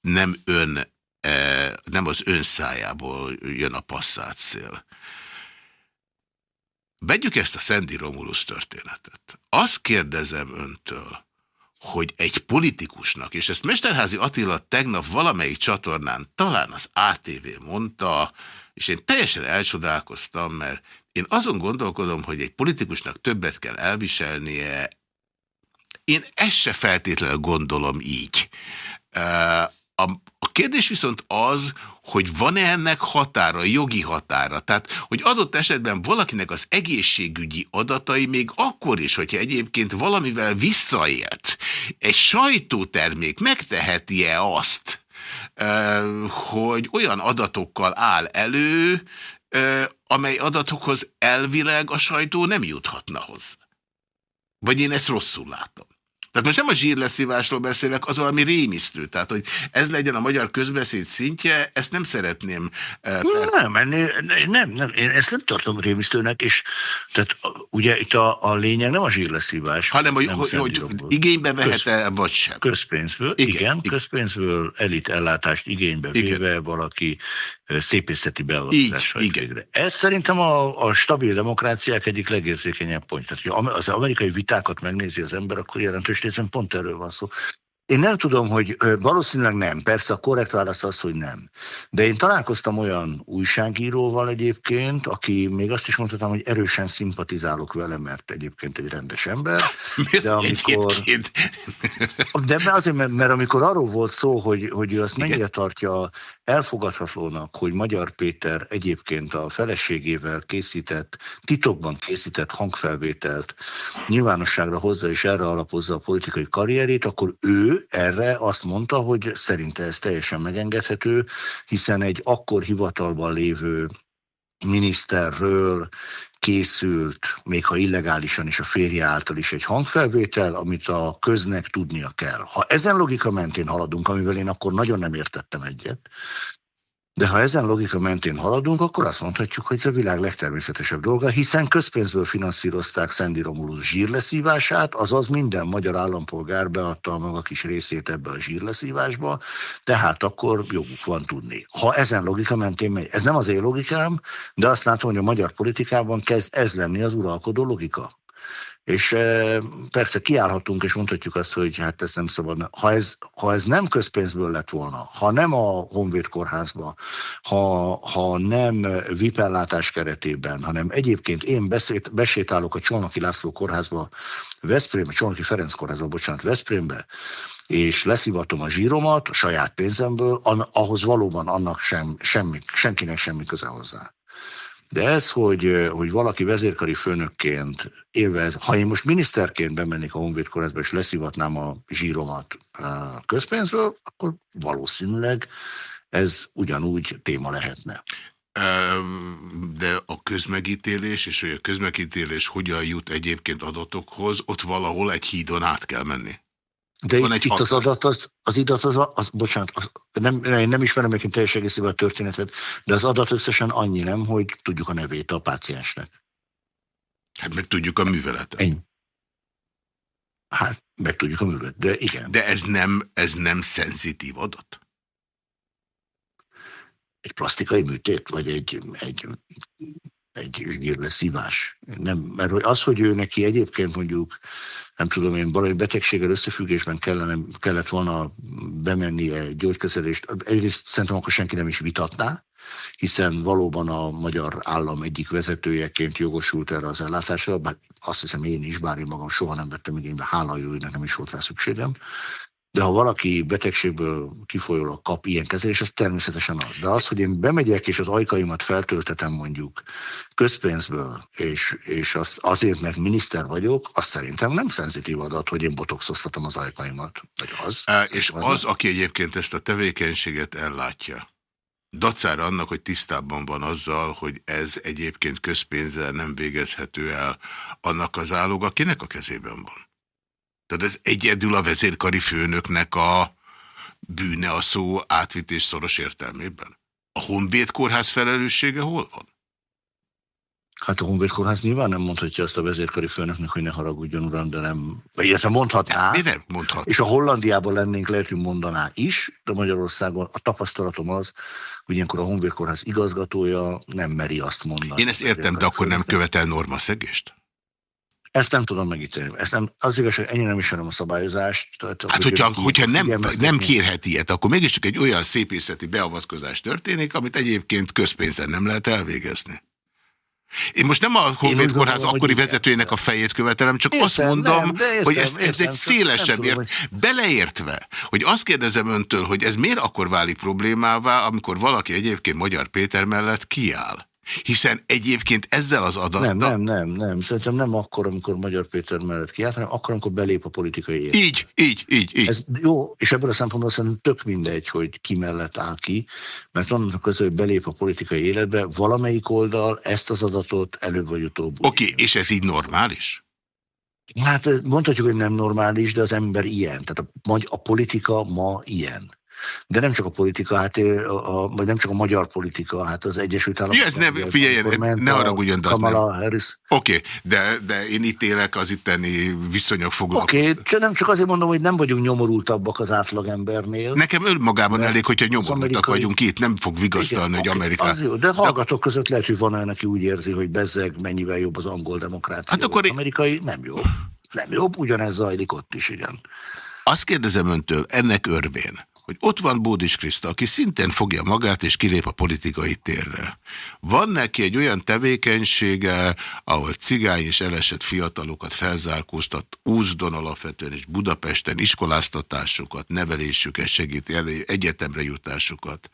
nem ön, e, nem az ön szájából jön a passzát szél. Vegyük ezt a Szendi Romulus történetet. Azt kérdezem öntől, hogy egy politikusnak, és ezt Mesterházi Attila tegnap valamelyik csatornán, talán az ATV mondta, és én teljesen elcsodálkoztam, mert én azon gondolkodom, hogy egy politikusnak többet kell elviselnie. Én ezt se feltétlenül gondolom így. A, kérdés viszont az, hogy van-e ennek határa, jogi határa. Tehát, hogy adott esetben valakinek az egészségügyi adatai még akkor is, hogyha egyébként valamivel visszaélt, egy sajtótermék megteheti-e azt, hogy olyan adatokkal áll elő, amely adatokhoz elvileg a sajtó nem juthatna hozzá. Vagy én ezt rosszul látom. Tehát most nem a zsírleszívásról beszélek, az valami rémisztő. Tehát, hogy ez legyen a magyar közbeszéd szintje, ezt nem szeretném. Eh, nem, nem, nem, én ezt nem tartom rémisztőnek, és tehát ugye itt a, a lényeg nem a zsírleszívás. Hanem, hogy, hogy, hogy igénybe vehet-e, vagy sem. Közpénzből, igen, igen, igen, közpénzből elit ellátást igénybe igen. véve valaki szépészeti beavatkozással végre. Ez szerintem a, a stabil demokráciák egyik legérzékenyebb pontja. Tehát, ha az amerikai vitákat megnézi az ember, akkor jelentős részben pont erről van szó. Én nem tudom, hogy valószínűleg nem, persze a korrekt válasz az, hogy nem. De én találkoztam olyan újságíróval egyébként, aki még azt is mondhatom, hogy erősen szimpatizálok vele, mert egyébként egy rendes ember. De amikor... De azért, mert, mert amikor arról volt szó, hogy, hogy ő azt mennyire tartja elfogadhatónak, hogy Magyar Péter egyébként a feleségével készített, titokban készített hangfelvételt nyilvánosságra hozza és erre alapozza a politikai karrierét, akkor ő erre azt mondta, hogy szerinte ez teljesen megengedhető, hiszen egy akkor hivatalban lévő miniszterről készült, még ha illegálisan is a férje által is egy hangfelvétel, amit a köznek tudnia kell. Ha ezen logika mentén haladunk, amivel én akkor nagyon nem értettem egyet, de ha ezen logika mentén haladunk, akkor azt mondhatjuk, hogy ez a világ legtermészetesebb dolga, hiszen közpénzből finanszírozták Szendi Romulus zsírleszívását, azaz minden magyar állampolgár beadta a maga kis részét ebbe a zsírleszívásba, tehát akkor joguk van tudni. Ha ezen logika mentén megy, ez nem az én logikám, de azt látom, hogy a magyar politikában kezd ez lenni az uralkodó logika. És persze kiállhatunk, és mondhatjuk azt, hogy hát ez nem szabad. Ha ez, ha ez nem közpénzből lett volna, ha nem a Honvéd kórházba, ha, ha nem vipellátás keretében, hanem egyébként én beszét, besétálok a Csolnoki László kórházba, Veszprémbe, Csolnoki Ferenc kórházba, bocsánat, Veszprémbe, és leszivatom a zsíromat a saját pénzemből, ahhoz valóban annak sem, semmi, senkinek semmi köze hozzá. De ez, hogy, hogy valaki vezérkari főnökként élve, ha én most miniszterként bemennék a Honvéd kórházba, és leszivatnám a zsíromat a közpénzből, akkor valószínűleg ez ugyanúgy téma lehetne. De a közmegítélés, és hogy a közmegítélés hogyan jut egyébként adatokhoz, ott valahol egy hídon át kell menni. De Van itt, itt az adat, az, az adat, az, az bocsánat, az, nem, én nem ismerem még teljes egészében a történetet, de az adat összesen annyi nem, hogy tudjuk a nevét a páciensnek. Hát meg tudjuk a műveletet. Ennyi. Hát, meg tudjuk a művelet, de igen. De ez nem, ez nem szenzitív adat? Egy plastikai műtét, vagy egy, egy egy szívás. Nem, mert az, hogy ő neki egyébként mondjuk, nem tudom én, valami betegséggel összefüggésben kellene, kellett volna bemennie gyógykezelést, egyrészt szerintem akkor senki nem is vitatná, hiszen valóban a magyar állam egyik vezetőjeként jogosult erre az ellátásra, bár azt hiszem én is, bár én magam soha nem vettem igénybe, hála jó, nem is volt rá szükségem, de ha valaki betegségből kifolyólag kap ilyen kezelés, az természetesen az. De az, hogy én bemegyek és az ajkaimat feltöltetem mondjuk közpénzből, és, és azt azért, mert miniszter vagyok, az szerintem nem szenzitív adat, hogy én botoxoztatom az ajkaimat. Vagy az. E, és az, az, aki egyébként ezt a tevékenységet ellátja, dacára annak, hogy tisztában van azzal, hogy ez egyébként közpénzzel nem végezhető el, annak az állóga kinek a kezében van? Tehát ez egyedül a vezérkari főnöknek a bűne a szó átvités szoros értelmében. A Honvéd kórház felelőssége hol van? Hát a Honvéd kórház nyilván nem mondhatja azt a vezérkari főnöknek, hogy ne haragudjon, uram, de nem... Illetve mondhatná. Mi nem mondhat? És a Hollandiában lennénk, lehet, hogy mondaná is, de Magyarországon a tapasztalatom az, hogy ilyenkor a Honvéd kórház igazgatója nem meri azt mondani. Én ezt értem, de akkor nem követel normaszegést? Ezt nem tudom megítélni. Ezt nem, az igazság, ennyi nem ismerem a szabályozást. Tehát, hát, hogyha, ki, hogyha nem, nem kérhet ilyet, akkor mégiscsak egy olyan szépészeti beavatkozás történik, amit egyébként közpénzen nem lehet elvégezni. Én most nem a Honvéd Kórház akkori vezetőjének a fejét követelem, csak értem, azt mondom, nem, értem, hogy ez, ez értem, egy szélesebb ért, hogy... beleértve, hogy azt kérdezem öntől, hogy ez miért akkor válik problémává, amikor valaki egyébként Magyar Péter mellett kiáll. Hiszen egyébként ezzel az adattal... Nem, nem, nem, nem. Szerintem nem akkor, amikor Magyar Péter mellett kiállt, hanem akkor, amikor belép a politikai életbe. Így, így, így, így. Ez jó, és ebből a szempontból szerintem tök mindegy, hogy ki mellett áll ki, mert annak közül, hogy belép a politikai életbe, valamelyik oldal ezt az adatot előbb vagy utóbb. Oké, okay, és ez így normális? Hát mondhatjuk, hogy nem normális, de az ember ilyen. Tehát a, a politika ma ilyen. De nem csak a politika, hát, a, a, vagy nem csak a magyar politika, hát az Egyesült Államok. Ja, ez ne, figyelj, ne haragudjon, de Oké, okay, de, de én itt élek az itteni viszonyok foglalkoznak. Oké, okay, nem csak azért mondom, hogy nem vagyunk nyomorultabbak az átlagembernél. Nekem önmagában elég, hogyha nyomorultak amerikai... vagyunk itt, nem fog vigasztalni, Igen, hogy Amerika. Az jó, de hallgatók de... között lehet, hogy van olyan, aki úgy érzi, hogy bezzeg mennyivel jobb az angol demokrácia. Hát akkor... Amerikai nem jobb. Nem jobb, ugyanez zajlik ott is, igen. Azt kérdezem öntől ennek örvén, hogy ott van Bódis Kriszta, aki szintén fogja magát és kilép a politikai térre. Van neki egy olyan tevékenysége, ahol cigány és elesett fiatalokat felzárkóztat Úzdon alapvetően és Budapesten iskoláztatásukat, nevelésüket segíti elő, egyetemre jutásukat.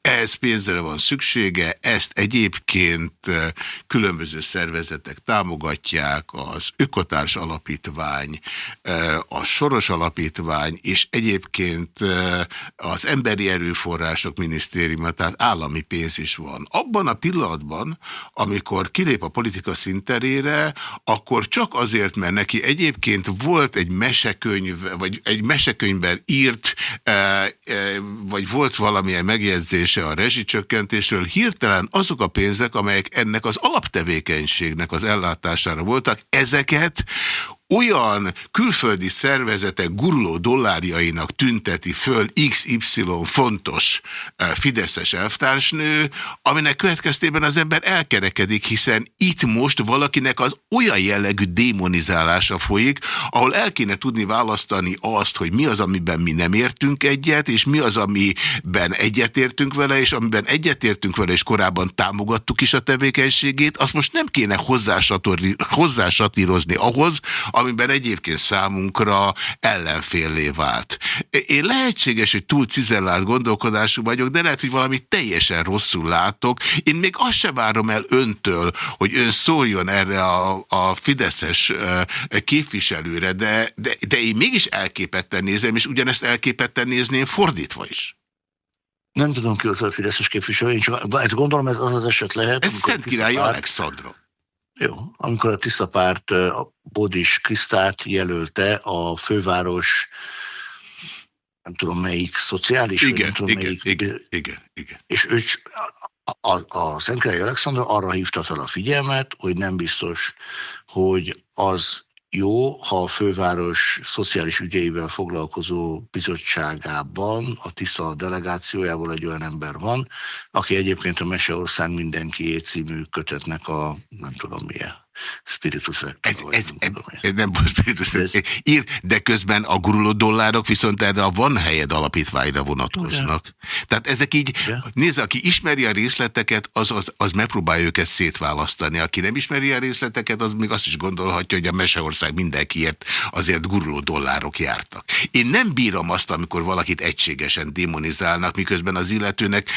Ez pénzre van szüksége, ezt egyébként eh, különböző szervezetek támogatják, az Ökotárs Alapítvány, eh, a Soros Alapítvány, és egyébként eh, az Emberi Erőforrások Minisztériuma, tehát állami pénz is van. Abban a pillanatban, amikor kilép a politika szinterére, akkor csak azért, mert neki egyébként volt egy mesekönyv, vagy egy mesekönyvben írt, e, e, vagy volt valamilyen megjegyzése a rezsicsökkentésről, hirtelen azok a pénzek, amelyek ennek az alaptevékenységnek az ellátására voltak, ezeket olyan külföldi szervezetek guruló dollárjainak tünteti föl XY fontos fideszes elvtársnő, aminek következtében az ember elkerekedik, hiszen itt most valakinek az olyan jellegű démonizálása folyik, ahol el kéne tudni választani azt, hogy mi az, amiben mi nem értünk egyet, és mi az, amiben egyetértünk vele, és amiben egyetértünk vele, és korábban támogattuk is a tevékenységét, azt most nem kéne hozzásatírozni ahhoz, amiben egyébként számunkra ellenféllé vált. Én lehetséges, hogy túl cizellált gondolkodású vagyok, de lehet, hogy valami teljesen rosszul látok. Én még azt se várom el öntől, hogy ön szóljon erre a, a Fideszes képviselőre, de, de, de én mégis elképetten nézem, és ugyanezt elképetten nézném fordítva is. Nem tudom ki az a Fideszes képviselő, én csak ezt gondolom, ez az az eset lehet. Ez Szent Király Alexandra. Jó, amikor a Tiszta Párt a Bodis Krisztát jelölte a főváros nem tudom melyik szociális, igen, nem tudom igen, melyik, igen, igen, igen. És ő a, a, a Szentkirály Alexandra arra hívta fel a figyelmet, hogy nem biztos, hogy az jó, ha a főváros szociális ügyeivel foglalkozó bizottságában, a TISZA delegációjából egy olyan ember van, aki egyébként a Meseország mindenki című kötetnek a nem tudom milyen Spiritus. Ez, ez, nem, ez, nem Spiritus ez, ír, de közben a guruló dollárok viszont erre a van helyed alapítványra vonatkoznak. Ugye? Tehát ezek így, Ugye? nézze, aki ismeri a részleteket, az, az, az megpróbálja őket szétválasztani. Aki nem ismeri a részleteket, az még azt is gondolhatja, hogy a Meseország mindenkiért azért guruló dollárok jártak. Én nem bírom azt, amikor valakit egységesen demonizálnak, miközben az illetőnek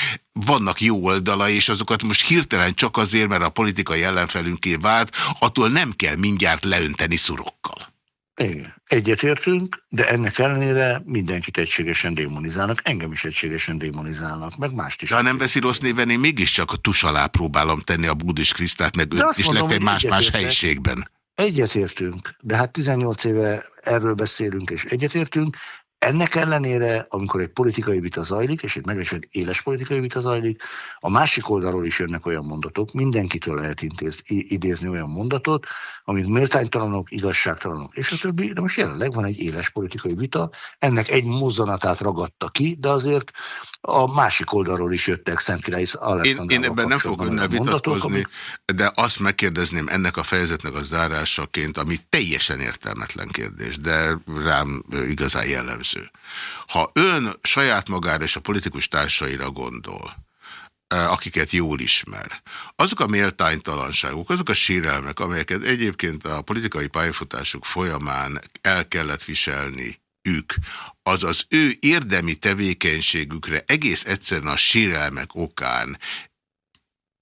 vannak jó oldala, és azokat most hirtelen csak azért, mert a politikai ellenfelünké vált, attól nem kell mindjárt leönteni szurokkal. Igen. Egyetértünk, de ennek ellenére mindenkit egységesen démonizálnak, engem is egységesen démonizálnak, meg mást is. De ha nem veszi rossz néven, én mégiscsak a tus alá próbálom tenni a Budis Krisztát, meg őt is legfeljebb más-más helyiségben. Egyetértünk, de hát 18 éve erről beszélünk és egyetértünk, ennek ellenére, amikor egy politikai vita zajlik, és egy meglehetősen éles politikai vita zajlik, a másik oldalról is jönnek olyan mondatok, mindenkitől lehet intéz, idézni olyan mondatot, amik méltánytalanok, igazságtalanok, és a többi, de most jelenleg van egy éles politikai vita, ennek egy mozzanatát ragadta ki, de azért a másik oldalról is jöttek Szent Király Én, én ebben nem fogok önnel vitatkozni, de azt megkérdezném ennek a fejezetnek a zárásaként, ami teljesen értelmetlen kérdés, de rám igazán jellemző. Ha ön saját magára és a politikus társaira gondol, akiket jól ismer. Azok a méltánytalanságok, azok a sérelmek, amelyeket egyébként a politikai pályafutásuk folyamán el kellett viselni ők, az az ő érdemi tevékenységükre egész egyszerűen a sérelmek okán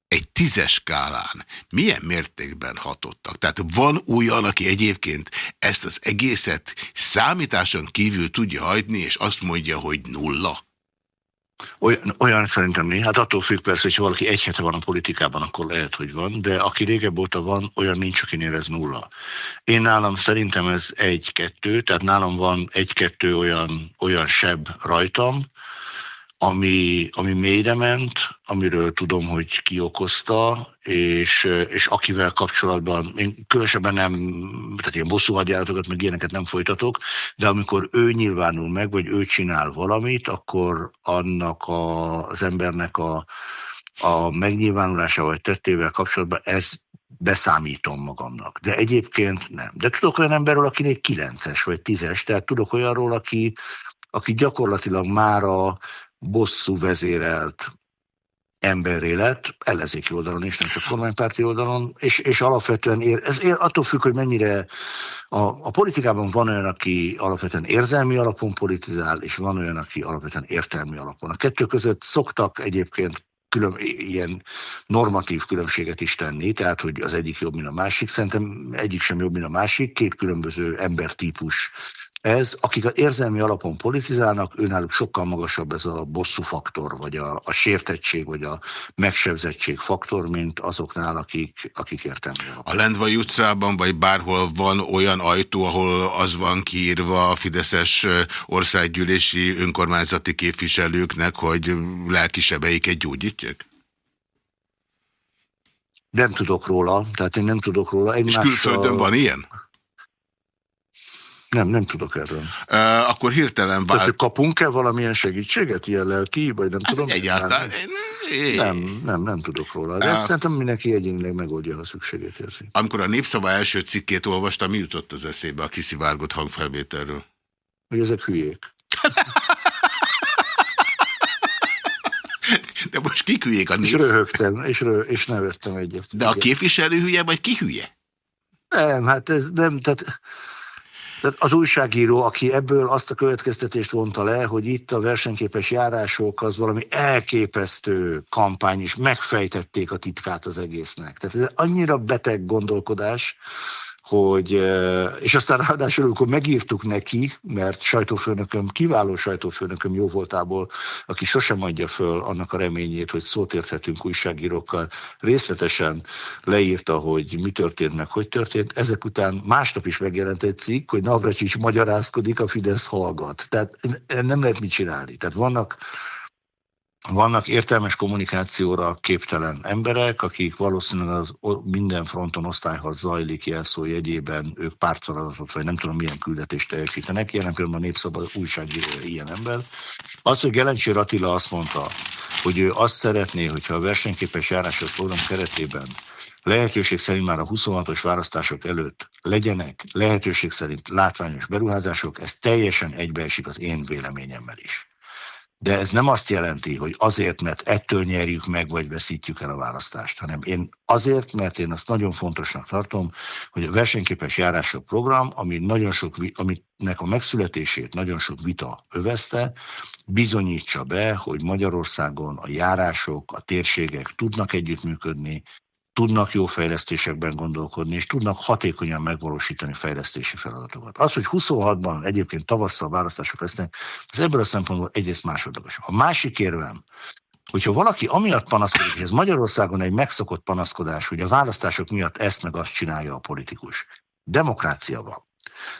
egy tízes skálán milyen mértékben hatottak? Tehát van olyan, aki egyébként ezt az egészet számításon kívül tudja hagyni, és azt mondja, hogy nulla? Olyan, olyan szerintem mi. Hát attól függ persze, hogy valaki egy hete van a politikában, akkor lehet, hogy van, de aki régebb óta van, olyan nincs, akinél ez nulla. Én nálam szerintem ez egy-kettő, tehát nálam van egy-kettő olyan, olyan seb rajtam, ami, ami mélyre ment, amiről tudom, hogy ki okozta, és, és akivel kapcsolatban, én különösebben nem, tehát ilyen bosszú hadjáratokat, meg ilyeneket nem folytatok, de amikor ő nyilvánul meg, vagy ő csinál valamit, akkor annak a, az embernek a, a megnyilvánulása vagy tettével kapcsolatban ez beszámítom magamnak. De egyébként nem. De tudok olyan emberről, akinek 9-es vagy 10-es, tehát tudok olyanról, aki, aki gyakorlatilag már a bosszú vezérelt emberré lett, ellenzéki oldalon is, nem csak kormánypárti oldalon, és, és alapvetően ér, ez ér, attól függ, hogy mennyire a, a politikában van olyan, aki alapvetően érzelmi alapon politizál, és van olyan, aki alapvetően értelmi alapon. A kettő között szoktak egyébként külön, ilyen normatív különbséget is tenni, tehát hogy az egyik jobb, mint a másik. Szerintem egyik sem jobb, mint a másik. Két különböző embertípus ez, akik az érzelmi alapon politizálnak, őnáluk sokkal magasabb ez a bosszú faktor, vagy a, a sértettség, vagy a megsebzettség faktor, mint azoknál, akik, akik értelmi alapon. A Lendvai utcában, vagy bárhol van olyan ajtó, ahol az van kiírva a Fideszes országgyűlési önkormányzati képviselőknek, hogy lelkisebeiket gyógyítják? Nem tudok róla, tehát én nem tudok róla. Egymással... És külföldön van ilyen? Nem, nem tudok erről. Uh, akkor hirtelen vált. Tehát, kapunk-e valamilyen segítséget, ilyen lelki, vagy nem hát tudom? Egyáltalán. Nem, nem, nem, nem tudok róla. De uh, ezt szerintem mindenki egyénileg megoldja, a szükségét érzi. Amikor a Népszava első cikkét olvastam, mi jutott az eszébe a kiszivárgott hangfelvételről? Hogy ezek hülyék. De most kik hülyék a nép? És röhögtem, és, rö és nevettem egyet. De a képviselő hülye, vagy ki hülye? Nem, hát ez nem, tehát tehát az újságíró, aki ebből azt a következtetést vonta le, hogy itt a versenyképes járások az valami elképesztő kampány, és megfejtették a titkát az egésznek. Tehát ez annyira beteg gondolkodás, hogy, és aztán ráadásul, amikor megírtuk neki, mert sajtófőnököm, kiváló sajtófőnököm jó voltából, aki sosem adja föl annak a reményét, hogy szót érthetünk újságírókkal, részletesen leírta, hogy mi történt meg, hogy történt. Ezek után másnap is megjelent egy cikk, hogy Navracsics magyarázkodik, a Fidesz hallgat. Tehát nem lehet mit csinálni. Tehát vannak vannak értelmes kommunikációra képtelen emberek, akik valószínűleg az minden fronton osztályharc zajlik jelszó jegyében, ők pártfeladatot, vagy nem tudom milyen küldetést teljesítenek. Jelen pillanatban a Népszabad újságíró ilyen ember. Az, hogy Gelencsér Attila azt mondta, hogy ő azt szeretné, hogyha a versenyképes járásos program keretében lehetőség szerint már a 26-os választások előtt legyenek lehetőség szerint látványos beruházások, ez teljesen egybeesik az én véleményemmel is. De ez nem azt jelenti, hogy azért, mert ettől nyerjük meg, vagy veszítjük el a választást, hanem én azért, mert én azt nagyon fontosnak tartom, hogy a versenyképes járások program, ami nagyon sok, aminek a megszületését nagyon sok vita övezte, bizonyítsa be, hogy Magyarországon a járások, a térségek tudnak együttműködni, tudnak jó fejlesztésekben gondolkodni, és tudnak hatékonyan megvalósítani fejlesztési feladatokat. Az, hogy 26-ban egyébként tavasszal választások lesznek, az ebből a szempontból egyrészt másodlagos. A másik érvem, hogyha valaki amiatt panaszkodik, hogy ez Magyarországon egy megszokott panaszkodás, hogy a választások miatt ezt meg azt csinálja a politikus. Demokrácia van.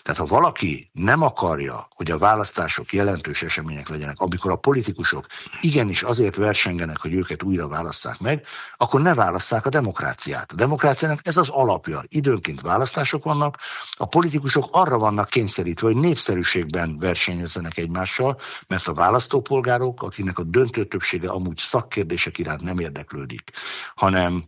Tehát ha valaki nem akarja, hogy a választások jelentős események legyenek, amikor a politikusok igenis azért versengenek, hogy őket újra válasszák meg, akkor ne válasszák a demokráciát. A demokráciának ez az alapja. Időnként választások vannak, a politikusok arra vannak kényszerítve, hogy népszerűségben versenyezzenek egymással, mert a választópolgárok, akinek a döntő többsége amúgy szakkérdések iránt nem érdeklődik, hanem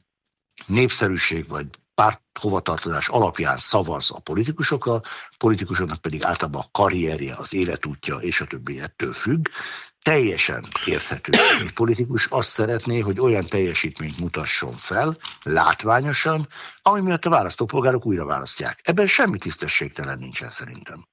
népszerűség vagy párt hovatartozás alapján szavaz a politikusokra, politikusoknak pedig általában a karrierje, az életútja és a többi ettől függ. Teljesen érthető, hogy politikus azt szeretné, hogy olyan teljesítményt mutasson fel, látványosan, ami miatt a választópolgárok újra választják. Ebben semmi tisztességtelen nincsen szerintem.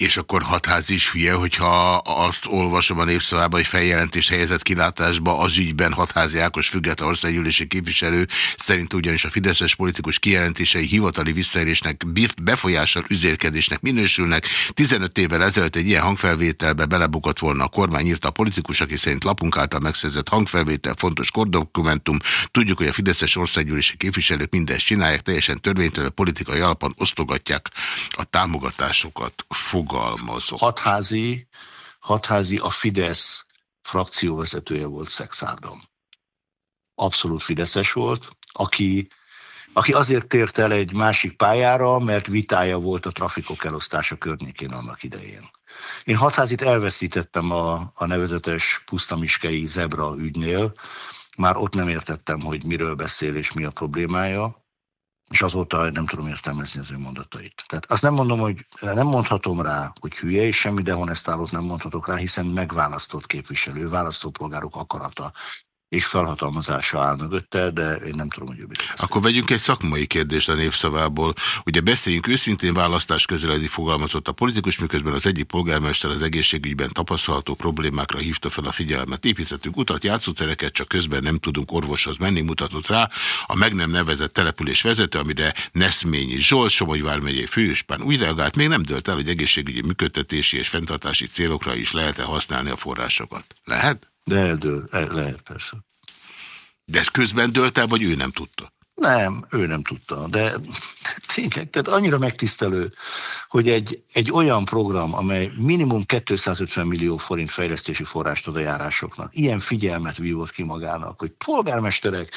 És akkor hatház is hülye, hogyha azt olvasom a népszavában, hogy feljelentést helyezett kilátásba az ügyben hatházi Ákos független országgyűlési képviselő szerint ugyanis a fideszes politikus kijelentései hivatali visszaélésnek, befolyással üzérkedésnek minősülnek. 15 évvel ezelőtt egy ilyen hangfelvételbe belebukott volna a kormány, írta a politikus, aki szerint lapunk által megszerzett hangfelvétel fontos kordokumentum. Tudjuk, hogy a fideszes országgyűlési képviselők mindezt csinálják, teljesen törvénytelen politikai alapon osztogatják a támogatásokat. Fog fogalmazok. Hatházi, hatházi a Fidesz frakcióvezetője volt Szexárdon. Abszolút Fideszes volt, aki, aki azért tért el egy másik pályára, mert vitája volt a trafikok elosztása környékén annak idején. Én hatházit elveszítettem a, a nevezetes pusztamiskei zebra ügynél, már ott nem értettem, hogy miről beszél és mi a problémája. És azóta nem tudom értelmezni az ő mondatait. Tehát azt nem mondom, hogy nem mondhatom rá, hogy hülye, és semmi dehonestálat nem mondhatok rá, hiszen megválasztott képviselő, választópolgárok akarata és felhatalmazása áll mögötte, de én nem tudom, hogy ő mit Akkor vegyünk egy szakmai kérdést a népszavából. Ugye beszéljünk őszintén, választás közeledi fogalmazott a politikus, miközben az egyik polgármester az egészségügyben tapasztalható problémákra hívta fel a figyelmet. Építettünk utat, játszótereket, csak közben nem tudunk orvoshoz menni, mutatott rá. A meg nem nevezett település vezető, amire Neszményi Zsolt, Somogy vármegyei főispán úgy reagált, még nem dölt el, hogy egészségügyi működtetési és fenntartási célokra is lehet-e használni a forrásokat. Lehet? De eldől, el, lehet persze. De ez közben dölt el, vagy ő nem tudta? Nem, ő nem tudta, de tényleg, tehát annyira megtisztelő, hogy egy, egy olyan program, amely minimum 250 millió forint fejlesztési forrást ad a járásoknak, ilyen figyelmet vívott ki magának, hogy polgármesterek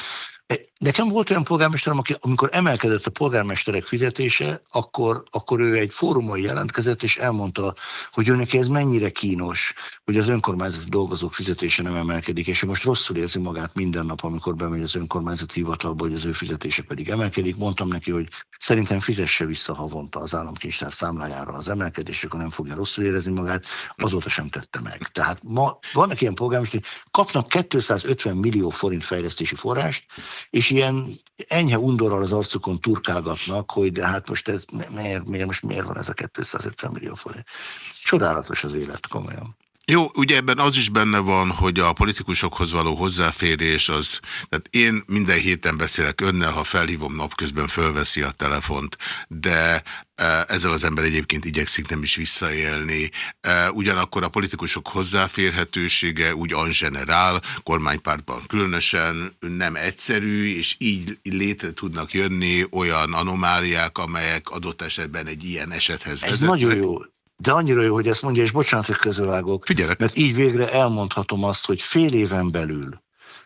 Nekem volt olyan polgármesterem, aki amikor emelkedett a polgármesterek fizetése, akkor, akkor ő egy fórumon jelentkezett, és elmondta, hogy őnek ez mennyire kínos, hogy az önkormányzati dolgozók fizetése nem emelkedik, és ő most rosszul érzi magát minden nap, amikor bemegy az önkormányzati hivatalba, hogy az ő fizetése pedig emelkedik. Mondtam neki, hogy szerintem fizesse vissza havonta az államkincstár számlájára az emelkedés, akkor nem fogja rosszul érezni magát, azóta sem tette meg. Tehát ma vannak ilyen polgármesterek, kapnak 250 millió forint fejlesztési forrást, és ilyen enyhe undorral az arcukon turkálgatnak, hogy de hát most ez miért, miért, most miért van ez a 250 millió forint. Csodálatos az élet, komolyan. Jó, ugye ebben az is benne van, hogy a politikusokhoz való hozzáférés az, tehát én minden héten beszélek önnel, ha felhívom napközben, fölveszi a telefont, de e, ezzel az ember egyébként igyekszik nem is visszaélni. E, ugyanakkor a politikusok hozzáférhetősége úgy en generál, kormánypártban különösen nem egyszerű, és így létre tudnak jönni olyan anomáliák, amelyek adott esetben egy ilyen esethez vezetnek. Ez nagyon jó. De annyira jó, hogy ezt mondja, és bocsánat, hogy közövágok. Figyelek. Mert így végre elmondhatom azt, hogy fél éven belül,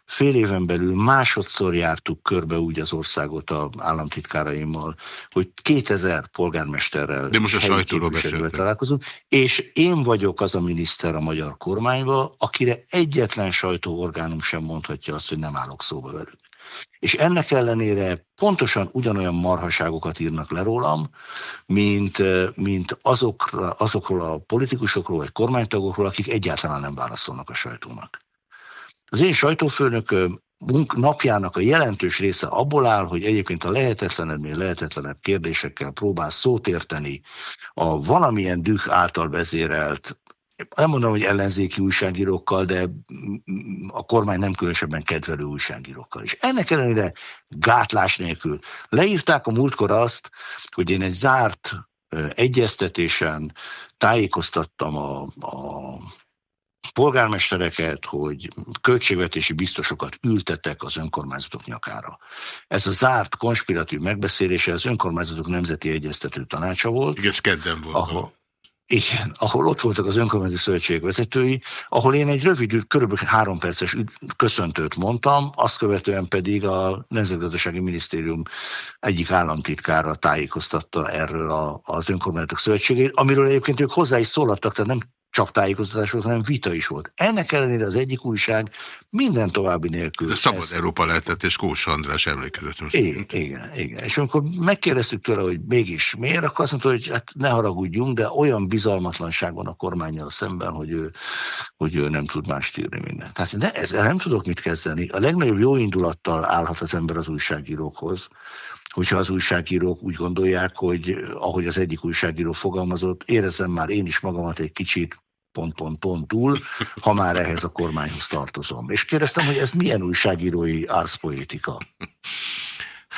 fél éven belül másodszor jártuk körbe úgy az országot a államtitkáraimmal, hogy 2000 polgármesterrel De most a sajtóról találkozunk, és én vagyok az a miniszter a magyar kormányban, akire egyetlen sajtóorgánum sem mondhatja azt, hogy nem állok szóba velük. És ennek ellenére pontosan ugyanolyan marhaságokat írnak le rólam, mint, mint azokra, azokról a politikusokról vagy kormánytagokról, akik egyáltalán nem válaszolnak a sajtónak. Az én sajtófőnököm napjának a jelentős része abból áll, hogy egyébként a lehetetlenebbnél lehetetlenebb kérdésekkel próbál szót érteni a valamilyen düh által vezérelt nem mondom, hogy ellenzéki újságírókkal, de a kormány nem különösebben kedvelő újságírókkal is. Ennek ellenére gátlás nélkül. Leírták a múltkor azt, hogy én egy zárt egyeztetésen tájékoztattam a, a polgármestereket, hogy költségvetési biztosokat ültettek az önkormányzatok nyakára. Ez a zárt konspiratív megbeszélése az önkormányzatok nemzeti egyeztető tanácsa volt. Igen, ez kedden volt. Ahol, igen, ahol ott voltak az önkormányzati szövetség vezetői, ahol én egy rövid, körülbelül három perces köszöntőt mondtam, azt követően pedig a Nemzetgazdasági Minisztérium egyik államtitkára tájékoztatta erről a, az önkormányzatok szövetségét, amiről egyébként ők hozzá is szólattak, tehát nem csak tájékoztatás volt, hanem vita is volt. Ennek ellenére az egyik újság minden további nélkül. Ez Szabad ezt... Európa lehetett, és Kós András emlékezett. Igen, igen, igen. És amikor megkérdeztük tőle, hogy mégis miért, akkor azt mondta, hogy hát ne haragudjunk, de olyan bizalmatlanság van a kormányjal szemben, hogy ő, hogy ő nem tud más írni mindent. Tehát ne, ezzel nem tudok mit kezdeni. A legnagyobb jó indulattal állhat az ember az újságírókhoz, hogyha az újságírók úgy gondolják, hogy ahogy az egyik újságíró fogalmazott, érezem már én is magamat egy kicsit pont, pont, pont túl, ha már ehhez a kormányhoz tartozom. És kérdeztem, hogy ez milyen újságírói árszpoétika?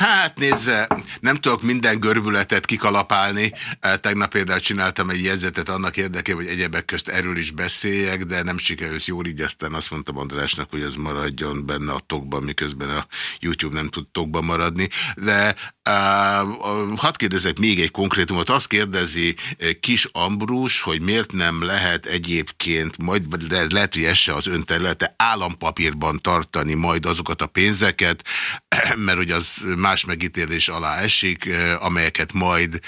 Hát nézze, nem tudok minden görbületet kikalapálni. Tegnap például csináltam egy jegyzetet annak érdekében, hogy egyebek közt erről is beszéljek, de nem sikerült jól így, aztán azt mondtam Andrásnak, hogy ez maradjon benne a tokban, miközben a YouTube nem tud tokban maradni. De uh, hadd kérdezek még egy konkrétumot. Azt kérdezi Kis Ambrus, hogy miért nem lehet egyébként, majd, de lehet, hogy ez se az ön területe, állampapírban tartani majd azokat a pénzeket, mert hogy az más megítélés alá esik, amelyeket majd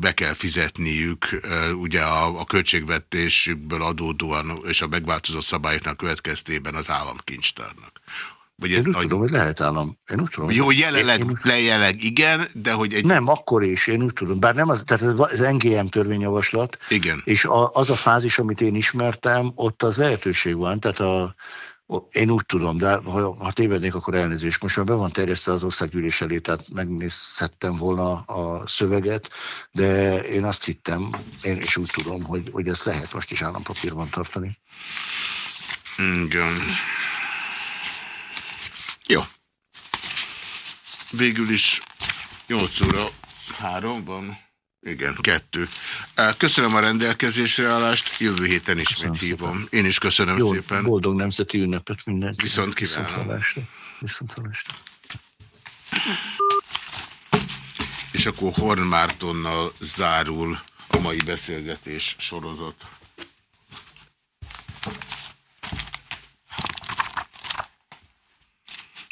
be kell fizetniük ugye a, a költségvetésükből adódóan és a megváltozott szabályoknak következtében az államkincstárnak. Vagy én úgy annyi... tudom, hogy lehet állam. Én úgy tudom. Jó, jelenleg, én, lejelenleg igen, de hogy egy... Nem, akkor is, én úgy tudom. Bár nem az, tehát az NGM törvényjavaslat. Igen. És a, az a fázis, amit én ismertem, ott az lehetőség van. Tehát a, én úgy tudom, de ha, ha tévednék, akkor elnézést. Most már be van terjesztve az országgyűlés elé, tehát megnézhettem volna a szöveget, de én azt hittem, én is úgy tudom, hogy, hogy ezt lehet most is állampapírban tartani. Igen. Jó. Végül is 8 óra 3 van. Igen, kettő. Köszönöm a rendelkezésre állást, jövő héten ismét köszönöm hívom. Szépen. Én is köszönöm Jó, szépen. Boldog nemzeti ünnepet mindenkinek. Viszont kívánom. Viszont hallásra. És akkor Horn Mártonnal zárul a mai beszélgetés sorozat.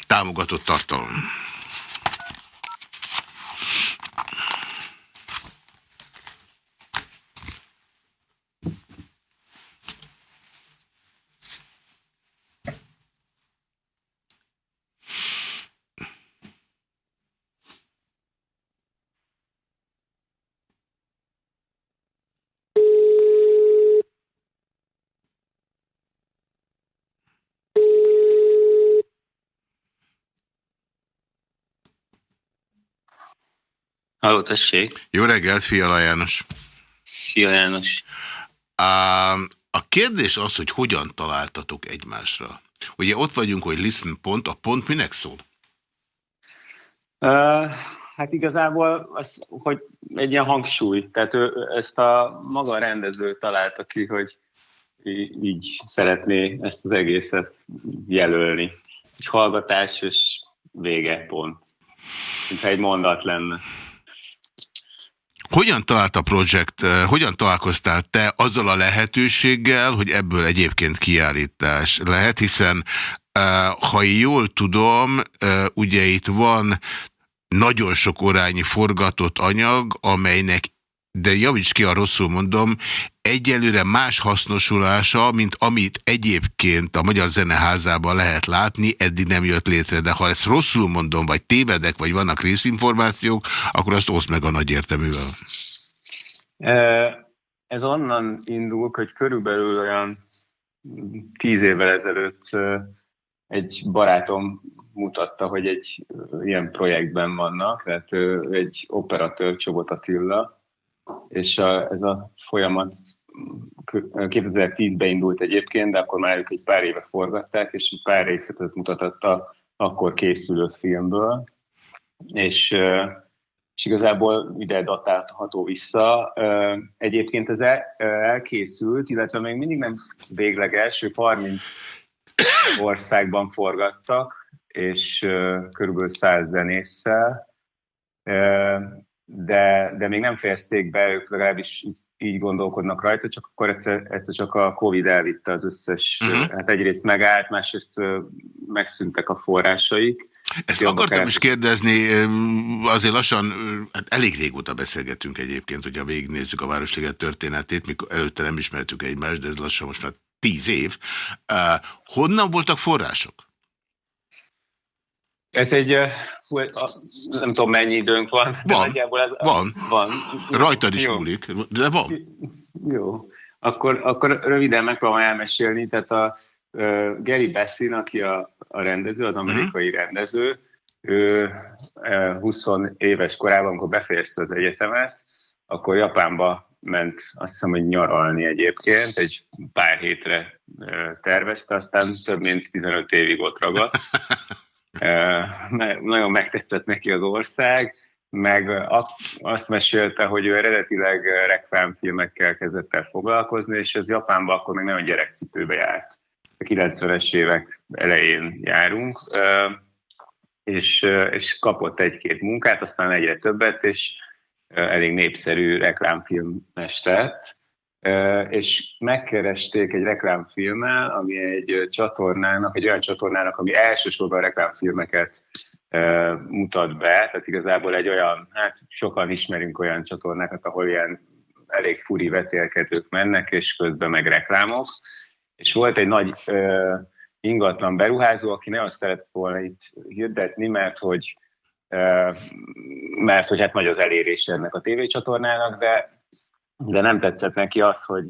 Támogatott tartalom. Halló, tessék. Jó reggelt, Fiala János. Szia János. A kérdés az, hogy hogyan találtatok egymásra. Ugye ott vagyunk, hogy listen pont, a pont minek szól? Uh, hát igazából az, hogy egy ilyen hangsúly. Tehát ő, ezt a maga rendező találta ki, hogy így szeretné ezt az egészet jelölni. Egy hallgatás és vége, pont. Mintha egy mondat lenne. Hogyan talált a projekt, eh, hogyan találkoztál te azzal a lehetőséggel, hogy ebből egyébként kiállítás lehet, hiszen eh, ha jól tudom, eh, ugye itt van nagyon sok orányi forgatott anyag, amelynek de javíts ki, a rosszul mondom, egyelőre más hasznosulása, mint amit egyébként a Magyar Zeneházában lehet látni, eddig nem jött létre. De ha ezt rosszul mondom, vagy tévedek, vagy vannak részinformációk, akkor azt oszd meg a nagy érteművel. Ez onnan indul, hogy körülbelül olyan tíz évvel ezelőtt egy barátom mutatta, hogy egy ilyen projektben vannak, tehát egy operatőr Csobot Attila, és a, ez a folyamat 2010-ben indult egyébként, de akkor már ők egy pár éve forgatták, és egy pár részletet mutatott a akkor készülő filmből, és, és igazából ide datálható vissza. Egyébként ez elkészült, illetve még mindig nem végleges, ők 30 országban forgattak, és körülbelül 100 zenésszel, de, de még nem fejezték be, ők legalábbis így gondolkodnak rajta, csak akkor egyszer, egyszer csak a Covid elvitte az összes, uh-huh. hát egyrészt megállt, másrészt megszűntek a forrásaik. Ezt akartam kellett... is kérdezni, azért lassan, hát elég régóta beszélgetünk egyébként, hogyha végignézzük a Városliget történetét, mikor előtte nem ismertük egymást, de ez lassan most már tíz év. Honnan voltak források? Ez egy, nem tudom mennyi időnk van. Van, ez, van. van. Rajtad is Jó. múlik, de van. Jó, akkor, akkor röviden megpróbálom elmesélni. Tehát a uh, Gary Bessin, aki a, a rendező, az amerikai uh-huh. rendező, ő uh, 20 éves korában, amikor befejezte az egyetemet, akkor Japánba ment, azt hiszem, hogy nyaralni egyébként, egy pár hétre tervezte, aztán több mint 15 évig ott ragadt. nagyon megtetszett neki az ország, meg azt mesélte, hogy ő eredetileg reklámfilmekkel kezdett el foglalkozni, és ez Japánban akkor még nagyon gyerekcipőbe járt. A 90-es évek elején járunk, és, és kapott egy-két munkát, aztán egyre többet, és elég népszerű reklámfilmes lett és megkeresték egy reklámfilmmel, ami egy csatornának, egy olyan csatornának, ami elsősorban reklámfilmeket mutat be, tehát igazából egy olyan, hát sokan ismerünk olyan csatornákat, ahol ilyen elég furi vetélkedők mennek, és közben meg reklámok, és volt egy nagy ingatlan beruházó, aki ne azt szeret volna itt hirdetni, mert hogy, mert hogy hát nagy az elérés ennek a tévécsatornának, de, de nem tetszett neki az, hogy,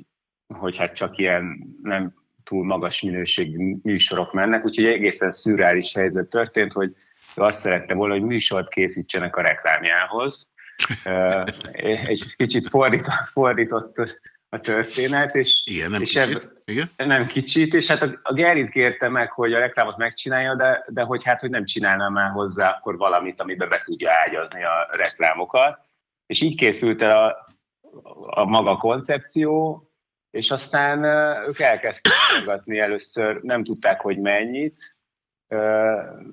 hogy hát csak ilyen nem túl magas minőségű műsorok mennek, úgyhogy egészen szürreális helyzet történt, hogy azt szerette volna, hogy műsort készítsenek a reklámjához. Egy kicsit fordított, fordított a történet, és, Igen, nem és kicsit. Ebb, Igen? nem kicsit, és hát a, a Gerit kérte meg, hogy a reklámot megcsinálja, de, de hogy hát, hogy nem csinálna már hozzá akkor valamit, amibe be tudja ágyazni a reklámokat. És így készült el a, a maga koncepció, és aztán ők elkezdtek forgatni először, nem tudták, hogy mennyit,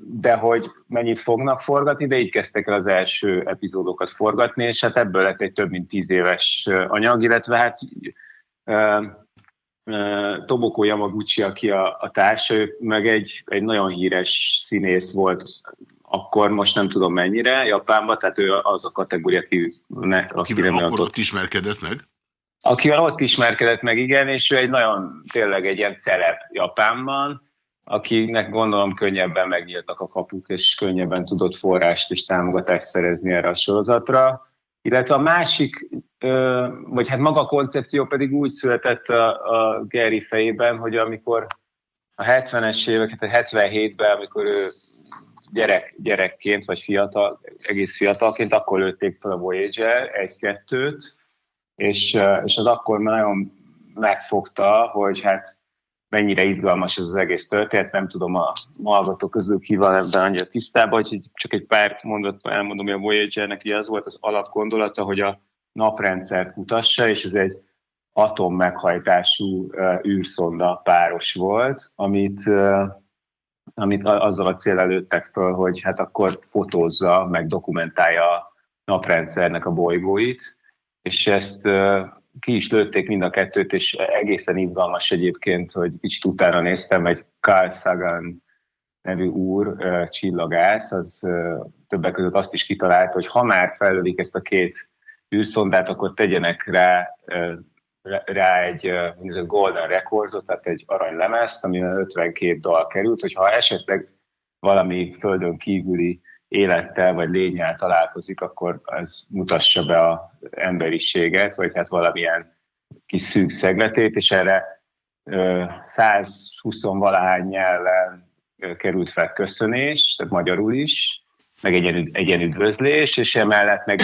de hogy mennyit fognak forgatni, de így kezdtek el az első epizódokat forgatni, és hát ebből lett egy több mint tíz éves anyag, illetve hát Tomoko Yamaguchi, aki a, a társa, meg egy, egy nagyon híres színész volt akkor most nem tudom mennyire Japánban, tehát ő az a kategória, aki ne, akivel akkor ott ismerkedett meg? Akivel ott ismerkedett meg, igen, és ő egy nagyon, tényleg egy ilyen celeb Japánban, akinek gondolom könnyebben megnyíltak a kapuk, és könnyebben tudott forrást és támogatást szerezni erre a sorozatra. Illetve a másik, vagy hát maga a koncepció pedig úgy született a, a Gary fejében, hogy amikor a 70-es éveket, a 77-ben, amikor ő gyerek, gyerekként, vagy fiatal, egész fiatalként, akkor lőtték fel a Voyager egy-kettőt, és, és az akkor nagyon megfogta, hogy hát mennyire izgalmas ez az egész történet, nem tudom a hallgatók közül ki van ebben annyira tisztában, hogy csak egy pár mondatban elmondom, hogy a Voyager-nek az volt az alapgondolata, hogy a naprendszert kutassa, és ez egy atom meghajtású uh, űrszonda páros volt, amit, uh, amit azzal a cél előttek föl, hogy hát akkor fotózza, meg dokumentálja a naprendszernek a bolygóit, és ezt ki is lőtték mind a kettőt, és egészen izgalmas egyébként, hogy kicsit utána néztem, egy Carl Sagan nevű úr, csillagász, az többek között azt is kitalálta, hogy ha már felölik ezt a két űrszondát, akkor tegyenek rá, rá egy Golden Records-ot, tehát egy aranylemezt, ami 52 dal került, hogyha esetleg valami földön kívüli élettel vagy lényel találkozik, akkor ez mutassa be az emberiséget, vagy hát valamilyen kis szűk szegletét, és erre 120 valahány nyelven került fel köszönés, tehát magyarul is, meg egyen, egyen üdvözlés, és emellett meg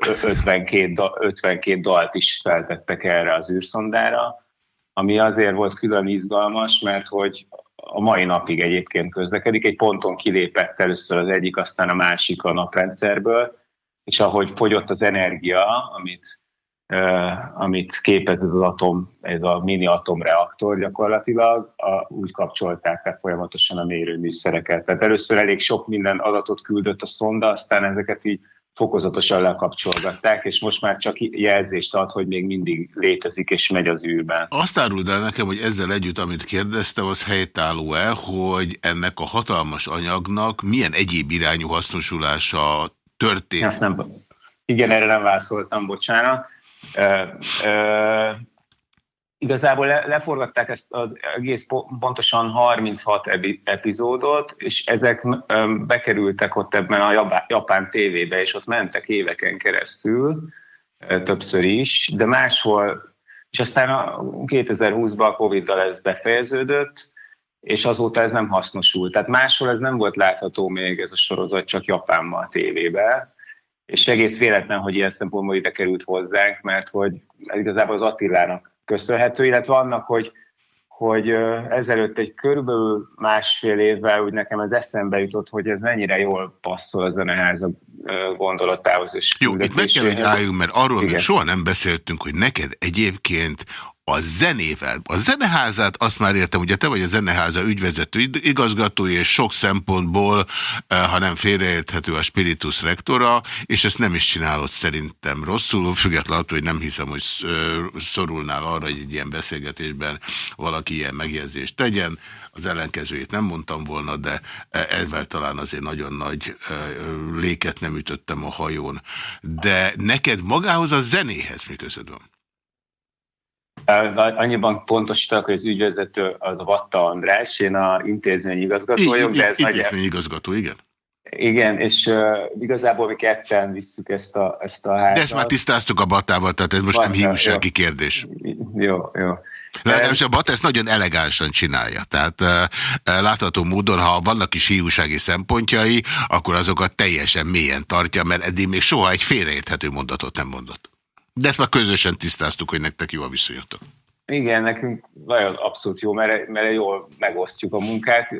52, 52 dalt is feltettek erre az űrszondára, ami azért volt külön izgalmas, mert hogy a mai napig egyébként közlekedik. Egy ponton kilépett először az egyik, aztán a másik a naprendszerből, és ahogy fogyott az energia, amit, uh, amit képez ez az atom, ez a mini atomreaktor gyakorlatilag, a, úgy kapcsolták le folyamatosan a mérőműszereket. Tehát először elég sok minden adatot küldött a szonda, aztán ezeket így fokozatosan lekapcsolgatták, és most már csak jelzést ad, hogy még mindig létezik és megy az űrben. Azt áruld el nekem, hogy ezzel együtt, amit kérdeztem, az helytálló-e, hogy ennek a hatalmas anyagnak milyen egyéb irányú hasznosulása történt? Ezt nem, igen, erre nem válaszoltam, bocsánat. Ö, ö, igazából le, leforgatták ezt az egész pontosan 36 epizódot, és ezek bekerültek ott ebben a japán, tévébe, és ott mentek éveken keresztül, többször is, de máshol, és aztán a 2020-ban a Covid-dal ez befejeződött, és azóta ez nem hasznosult. Tehát máshol ez nem volt látható még ez a sorozat, csak Japánban a tévébe, és egész véletlen, hogy ilyen szempontból ide került hozzánk, mert hogy igazából az Attilának köszönhető, illetve annak, hogy, hogy ezelőtt egy körülbelül másfél évvel úgy nekem ez eszembe jutott, hogy ez mennyire jól passzol a zeneháza gondolatához. És Jó, itt meg kell, hogy álljunk, mert arról még soha nem beszéltünk, hogy neked egyébként a zenével. A zeneházát azt már értem, ugye te vagy a zeneháza ügyvezető igazgatója, és sok szempontból, eh, ha nem félreérthető a spiritus rektora, és ezt nem is csinálod szerintem rosszul, függetlenül attól, hogy nem hiszem, hogy eh, szorulnál arra, hogy egy ilyen beszélgetésben valaki ilyen megjegyzést tegyen. Az ellenkezőjét nem mondtam volna, de eh, ezzel talán azért nagyon nagy léket nem ütöttem a hajón. De neked magához a zenéhez mi közöd van? Annyiban pontosítok, hogy az ügyvezető az Vatta András, én a intézmény igazgató vagyok. De intézmény igazgató, igen. Igen, és uh, igazából mi ketten visszük ezt a, ezt a házat. De ezt már tisztáztuk a Batával, tehát ez most Bata, nem hiúsági kérdés. Jó, jó. Legalábbis a Bata ezt nagyon elegánsan csinálja. Tehát uh, látható módon, ha vannak is hiúsági szempontjai, akkor azokat teljesen mélyen tartja, mert eddig még soha egy félreérthető mondatot nem mondott. De ezt már közösen tisztáztuk, hogy nektek jó a viszonyatok. Igen, nekünk nagyon abszolút jó, mert, mert jól megosztjuk a munkát.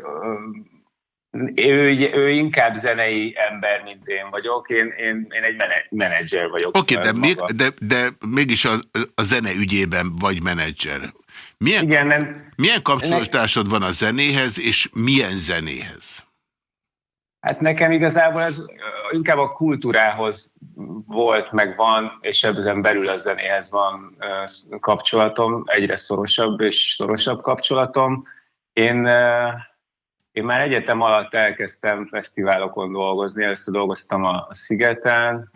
Ő, ő inkább zenei ember, mint én vagyok. Én, én, én egy menedzser vagyok. Oké, okay, de, még, de, de mégis a, a zene ügyében vagy menedzser. Milyen, Igen, nem, milyen kapcsolódásod van a zenéhez, és milyen zenéhez? Hát nekem igazából ez inkább a kultúrához volt, meg van, és ebben belül a zenéhez van kapcsolatom, egyre szorosabb és szorosabb kapcsolatom. Én, én már egyetem alatt elkezdtem fesztiválokon dolgozni, először dolgoztam a Szigeten,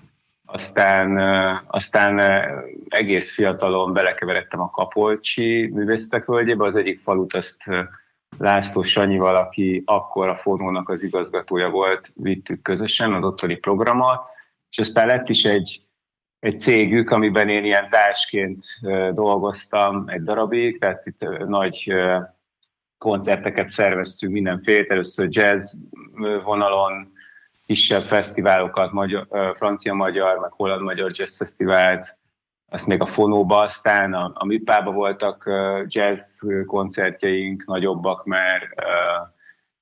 aztán, aztán egész fiatalon belekeveredtem a Kapolcsi művészetek völgyébe, az egyik falut azt László Sanyival, aki akkor a Fonónak az igazgatója volt, vittük közösen az ottani programot, és aztán lett is egy, egy cégük, amiben én ilyen társként dolgoztam egy darabig, tehát itt nagy koncerteket szerveztünk mindenféle, először jazz vonalon, kisebb fesztiválokat, magyar, francia-magyar, meg holland-magyar jazz fesztivált, azt még a fonóba, aztán a, a műpába voltak jazz koncertjeink, nagyobbak már,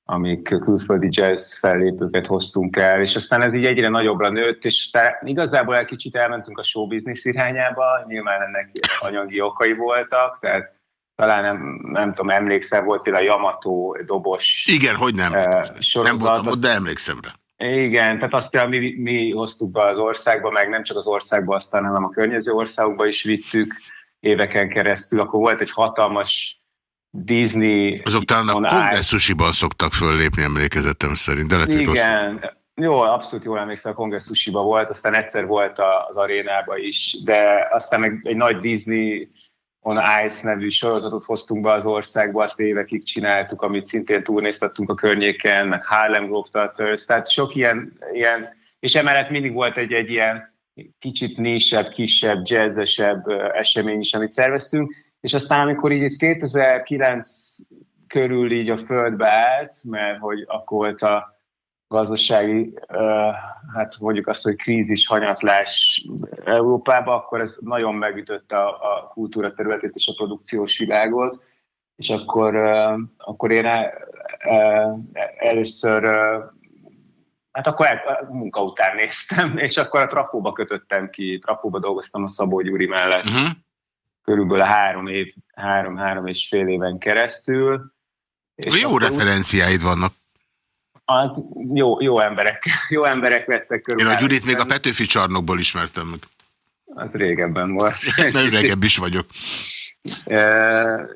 amik külföldi jazz fellépőket hoztunk el, és aztán ez így egyre nagyobbra nőtt, és igazából egy kicsit elmentünk a showbiznisz irányába, nyilván ennek anyagi okai voltak, tehát talán nem, nem tudom, emlékszem, volt például a Yamato dobos Igen, hogy nem. Uh, nem voltam ott, de emlékszem rá. Igen, tehát azt például mi, mi hoztuk be az országba, meg nem csak az országba, aztán hanem a környező országokba is vittük éveken keresztül. Akkor volt egy hatalmas Disney... Azok talán a kongresszusiban szoktak föllépni emlékezetem szerint, de lehet, Igen, jó, abszolút jól emlékszem, a kongresszusiban volt, aztán egyszer volt az arénába is, de aztán meg egy nagy Disney On Ice nevű sorozatot hoztunk be az országba, azt évekig csináltuk, amit szintén turnéztattunk a környéken, meg Harlem Globetrotters, tehát sok ilyen, ilyen és emellett mindig volt egy, egy ilyen kicsit nésebb, kisebb, jazzesebb esemény is, amit szerveztünk, és aztán amikor így 2009 körül így a földbe állt, mert hogy akkor volt a gazdasági, hát mondjuk azt, hogy krízis, hanyatlás Európába, akkor ez nagyon megütötte a, a kultúra területét és a produkciós világot, és akkor, akkor én először hát akkor el, munka után néztem, és akkor a Trafóba kötöttem ki, Trafóba dolgoztam a Szabó Gyuri mellett uh-huh. körülbelül három év, három-három és fél éven keresztül. És Jó referenciáid vannak. Hát jó, jó emberek, jó emberek vettek körül. Én a Gyurit még a Petőfi csarnokból ismertem meg. Az régebben volt. Nagyon régebb is vagyok. E,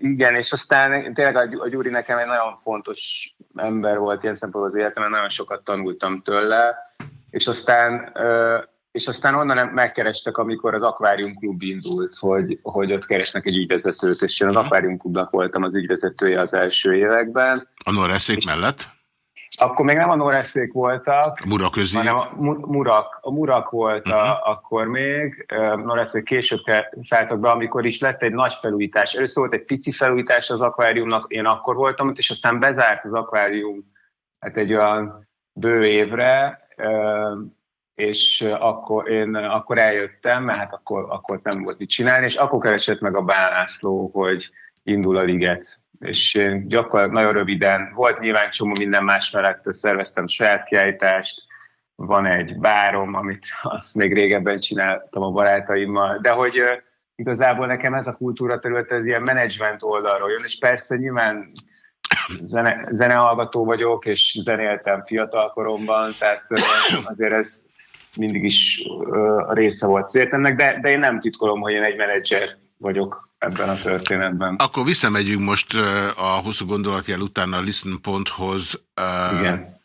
igen, és aztán tényleg a Gyuri nekem egy nagyon fontos ember volt ilyen szempontból az életemben, nagyon sokat tanultam tőle, és aztán és aztán onnan megkerestek, amikor az Aquarium Klub indult, hogy, hogy ott keresnek egy ügyvezetőt, és én az Aquarium Klubnak voltam az ügyvezetője az első években. A Norreszék mellett? Akkor még nem a Noreszék voltak, a Murak közé. hanem a Murak, a Murak volt uh-huh. a, akkor még, Noreszék később szálltak be, amikor is lett egy nagy felújítás. Először volt egy pici felújítás az akváriumnak, én akkor voltam ott, és aztán bezárt az akvárium hát egy olyan bő évre, és akkor én akkor eljöttem, mert hát akkor, akkor nem volt mit csinálni, és akkor keresett meg a Bánászló, hogy indul a liget és gyakorlatilag nagyon röviden, volt nyilván csomó minden más mellett, szerveztem saját kiállítást, van egy bárom, amit azt még régebben csináltam a barátaimmal, de hogy igazából nekem ez a kultúra terület, ez ilyen menedzsment oldalról jön, és persze nyilván zene, zenehallgató vagyok, és zenéltem fiatalkoromban, tehát azért ez mindig is része volt szértemnek, de, de én nem titkolom, hogy én egy menedzser vagyok ebben a történetben. Akkor visszamegyünk most a hosszú gondolatjel után a listen.hoz. Igen.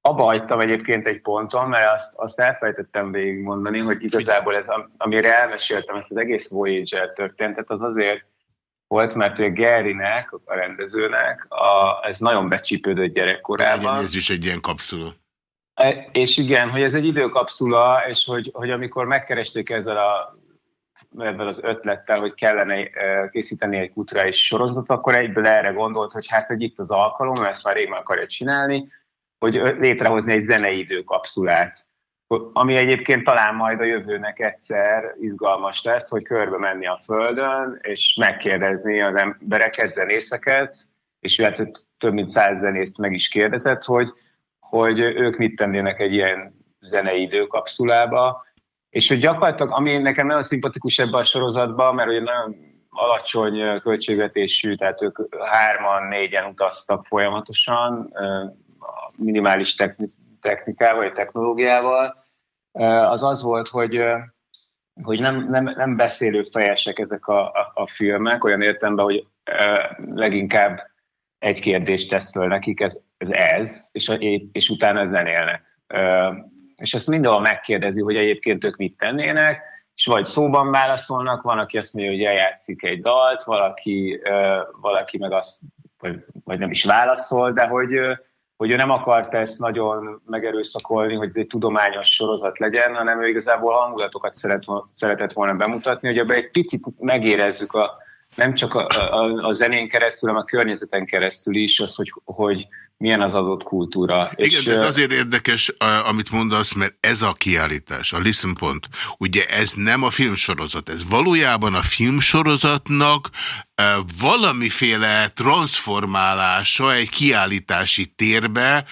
abba hagytam egyébként egy ponton, mert azt, azt elfelejtettem végigmondani, hogy igazából ez, amire elmeséltem, ezt az egész Voyager történetet, az azért volt, mert ugye Garynek, a rendezőnek, a, ez nagyon becsípődött gyerekkorában. Igen, ez is egy ilyen kapszula. E, és igen, hogy ez egy időkapszula, és hogy, hogy amikor megkeresték ezzel a ezzel az ötlettel, hogy kellene készíteni egy kulturális sorozatot, akkor egyből erre gondolt, hogy hát, hogy itt az alkalom, ezt már rég meg akarja csinálni, hogy létrehozni egy zenei időkapszulát, ami egyébként talán majd a jövőnek egyszer izgalmas lesz, hogy körbe menni a Földön, és megkérdezni az embereket, zenészeket, és lehet, több mint száz zenészt meg is kérdezett, hogy, hogy ők mit tennének egy ilyen zenei időkapszulába, és hogy gyakorlatilag, ami nekem nagyon szimpatikus ebben a sorozatban, mert ugye nagyon alacsony költségvetésű, tehát ők hárman, négyen utaztak folyamatosan, minimális technikával vagy technológiával, az az volt, hogy, hogy nem, nem, nem beszélő fejesek ezek a, a, a filmek, olyan értemben, hogy leginkább egy kérdést tesz föl nekik, ez ez, ez és, és utána zenélnek. És ezt mindenhol megkérdezi, hogy egyébként ők mit tennének, és vagy szóban válaszolnak, van, aki azt mondja, hogy eljátszik egy dalt, valaki, valaki meg azt, vagy, vagy nem is válaszol, de hogy, hogy ő nem akart ezt nagyon megerőszakolni, hogy ez egy tudományos sorozat legyen, hanem ő igazából hangulatokat szeret, szeretett volna bemutatni, hogy ebben egy picit megérezzük a, nem csak a, a, a zenén keresztül, hanem a környezeten keresztül is az, hogy, hogy milyen az adott kultúra. Igen, és, de ez azért érdekes, amit mondasz, mert ez a kiállítás, a Listen Point, ugye ez nem a filmsorozat, ez valójában a filmsorozatnak valamiféle transformálása egy kiállítási térbe,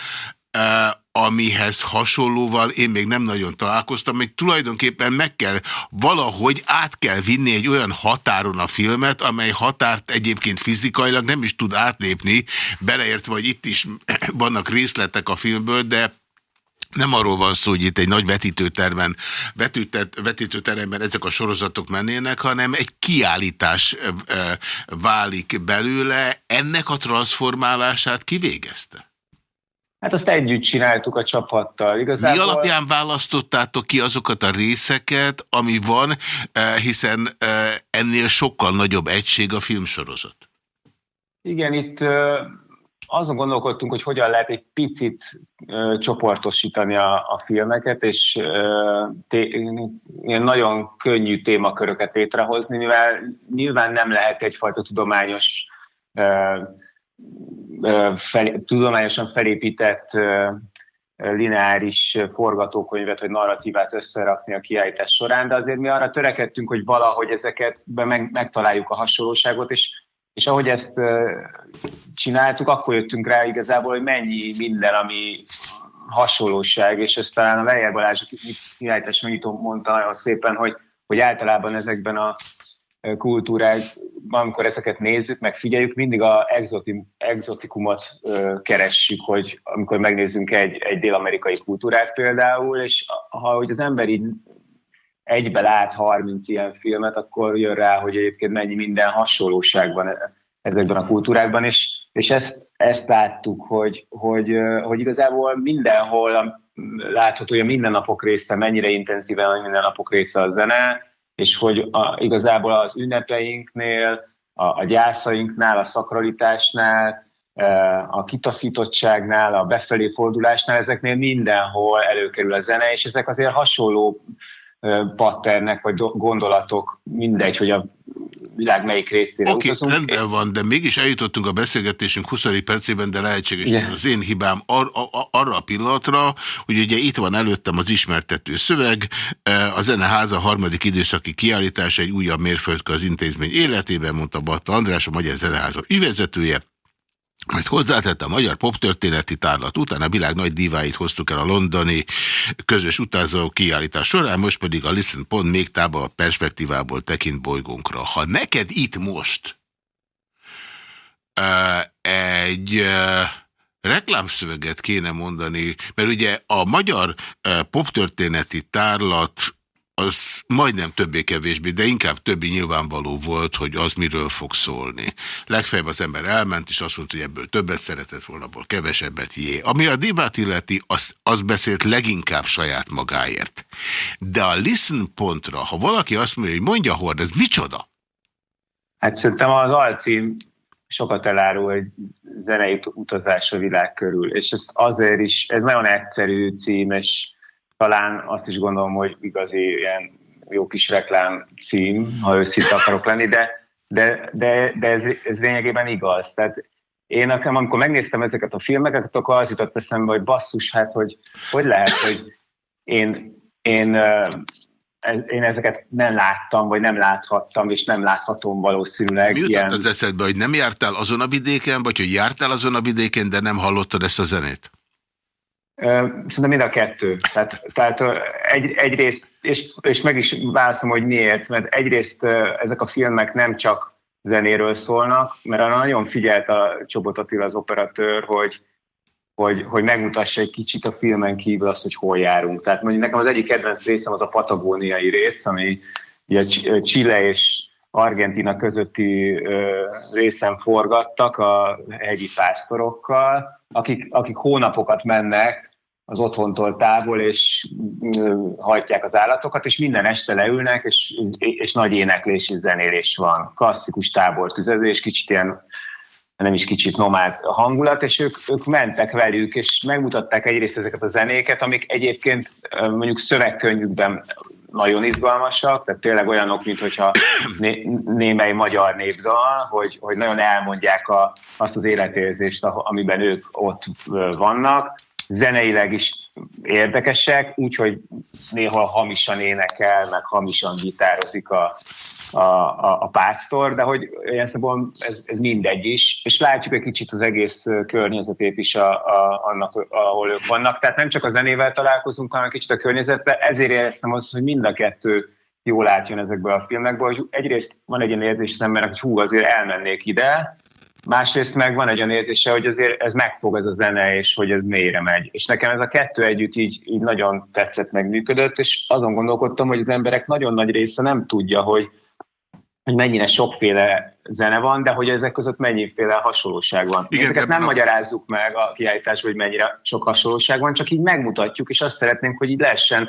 amihez hasonlóval én még nem nagyon találkoztam, hogy tulajdonképpen meg kell, valahogy át kell vinni egy olyan határon a filmet, amely határt egyébként fizikailag nem is tud átlépni, beleértve, hogy itt is vannak részletek a filmből, de nem arról van szó, hogy itt egy nagy vetítőtermen, vetítőt, vetítőteremben ezek a sorozatok mennének, hanem egy kiállítás válik belőle. Ennek a transformálását kivégezte? Hát azt együtt csináltuk a csapattal. Igazából... Mi alapján választottátok ki azokat a részeket, ami van, eh, hiszen eh, ennél sokkal nagyobb egység a filmsorozat? Igen, itt azon gondolkodtunk, hogy hogyan lehet egy picit csoportosítani a, a filmeket, és ilyen nagyon könnyű témaköröket létrehozni, mivel nyilván nem lehet egyfajta tudományos fel, tudományosan felépített lineáris forgatókönyvet vagy narratívát összerakni a kiállítás során, de azért mi arra törekedtünk, hogy valahogy ezeket meg, megtaláljuk a hasonlóságot, és, és ahogy ezt csináltuk, akkor jöttünk rá igazából, hogy mennyi minden, ami hasonlóság, és ezt talán a Weyer Balázs kiállítás megnyitó mondta nagyon szépen, hogy, hogy általában ezekben a kultúrák, amikor ezeket nézzük, meg figyeljük, mindig a exotim, exotikumot keressük, hogy amikor megnézzünk egy, egy dél-amerikai kultúrát például, és ha hogy az ember így egybe lát 30 ilyen filmet, akkor jön rá, hogy egyébként mennyi minden hasonlóság van ezekben a kultúrákban, és, és ezt, ezt láttuk, hogy, hogy, hogy igazából mindenhol látható, hogy a mindennapok része, mennyire intenzíven a mindennapok része a zene, és hogy a, igazából az ünnepeinknél, a, a gyászainknál, a szakralitásnál, e, a kitaszítottságnál, a befelé fordulásnál, ezeknél mindenhol előkerül a zene, és ezek azért hasonló patternek vagy gondolatok, mindegy, hogy a világ melyik részére okay, utazunk. rendben van, de mégis eljutottunk a beszélgetésünk 20. percében, de lehetséges, yeah. az én hibám ar ar arra a pillanatra, hogy ugye itt van előttem az ismertető szöveg, a Zeneháza harmadik időszaki kiállítás egy újabb mérföldkő az intézmény életében, mondta Batta András, a Magyar Zeneháza ügyvezetője, majd hozzátette a magyar poptörténeti tárlat után a világ nagy diváit hoztuk el a londoni közös utazó kiállítás során, most pedig a Listen pont még tába perspektívából tekint bolygónkra. Ha neked itt most uh, egy uh, reklámszöveget kéne mondani, mert ugye a magyar uh, poptörténeti tárlat az majdnem többé-kevésbé, de inkább többi nyilvánvaló volt, hogy az miről fog szólni. Legfeljebb az ember elment, és azt mondta, hogy ebből többet szeretett volna, abból kevesebbet jé. Ami a divát illeti, az, az beszélt leginkább saját magáért. De a listen pontra, ha valaki azt mondja, hogy mondja Hord, ez micsoda? Hát szerintem az alcím sokat elárul egy zenei utazás a világ körül, és ez azért is, ez nagyon egyszerű cím, és talán azt is gondolom, hogy igazi ilyen jó kis reklám cím, ha őszinte akarok lenni, de, de, de, de ez, ez lényegében igaz. Tehát én nekem, amikor megnéztem ezeket a filmeket, akkor az jutott eszembe, hogy basszus, hát, hogy hogy lehet, hogy én, én, én ezeket nem láttam, vagy nem láthattam, és nem láthatom valószínűleg. Mi ilyen... az eszedbe, hogy nem jártál azon a vidéken, vagy hogy jártál azon a vidéken, de nem hallottad ezt a zenét? Szerintem mind a kettő. Tehát, tehát egy, egyrészt, és, és meg is válaszom, hogy miért, mert egyrészt ezek a filmek nem csak zenéről szólnak, mert arra nagyon figyelt a Csobot Attila az operatőr, hogy, hogy, hogy megmutassa egy kicsit a filmen kívül azt, hogy hol járunk. Tehát mondjuk nekem az egyik kedvenc részem az a patagóniai rész, ami ugye Chile és Argentina közötti részen forgattak a hegyi pásztorokkal, akik, akik hónapokat mennek az otthontól távol, és hajtják az állatokat, és minden este leülnek, és, és nagy éneklés és zenélés van. Klasszikus tábortüzezés, kicsit ilyen nem is kicsit nomád hangulat, és ők, ők mentek velük, és megmutatták egyrészt ezeket a zenéket, amik egyébként mondjuk szövegkönyvükben nagyon izgalmasak, tehát tényleg olyanok, mint hogyha né, némely magyar népdal, hogy, hogy nagyon elmondják a, azt az életérzést, amiben ők ott vannak. Zeneileg is érdekesek, úgyhogy néha hamisan énekel, meg hamisan gitározik a, a, a, a pásztor, de hogy ilyen szabon ez, ez mindegy is, és látjuk egy kicsit az egész környezetét is a, a, annak, ahol ők vannak. Tehát nem csak a zenével találkozunk, hanem kicsit a környezetben, ezért éreztem azt, hogy mind a kettő jól átjön ezekből a filmekből, hogy egyrészt van egy ilyen érzés az embernek, hogy hú, azért elmennék ide, másrészt meg van egy olyan érzése, hogy azért ez megfog ez a zene, és hogy ez mélyre megy. És nekem ez a kettő együtt így, így nagyon tetszett, megműködött, és azon gondolkodtam, hogy az emberek nagyon nagy része nem tudja, hogy hogy mennyire sokféle zene van, de hogy ezek között mennyiféle hasonlóság van. Igen, Ezeket nem a... magyarázzuk meg a kiállításban, hogy mennyire sok hasonlóság van, csak így megmutatjuk, és azt szeretnénk, hogy így lehessen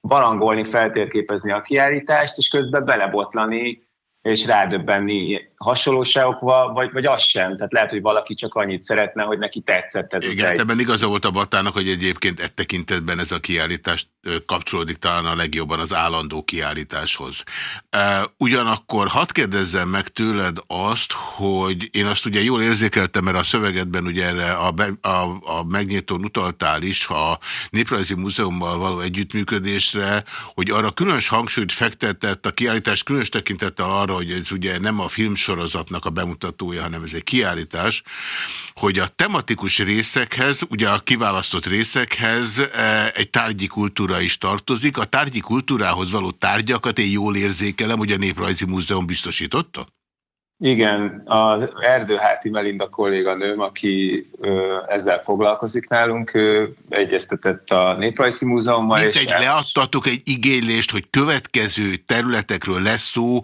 barangolni, feltérképezni a kiállítást, és közben belebotlani és rádöbbenni hasonlóságokba, vagy, vagy az sem. Tehát lehet, hogy valaki csak annyit szeretne, hogy neki tetszett ez Igen, az ebben igaza volt a Batának, hogy egyébként e tekintetben ez a kiállítás kapcsolódik talán a legjobban az állandó kiállításhoz. Ugyanakkor hadd kérdezzem meg tőled azt, hogy én azt ugye jól érzékeltem, mert a szövegedben ugye erre a, a, a megnyitón utaltál is, a Néprajzi Múzeummal való együttműködésre, hogy arra különös hangsúlyt fektetett a kiállítás különös tekintette arra, hogy ez ugye nem a filmsorozatnak a bemutatója, hanem ez egy kiállítás, hogy a tematikus részekhez, ugye a kiválasztott részekhez e, egy tárgyi kultúra is tartozik. A tárgyi kultúrához való tárgyakat én jól érzékelem, hogy a Néprajzi Múzeum biztosította? Igen, az Erdőháti Melinda kolléganőm, aki ö, ezzel foglalkozik nálunk, ő egyeztetett a Néprajzi Múzeummal. Mint és egy leadtatok egy igénylést, hogy következő területekről lesz szó,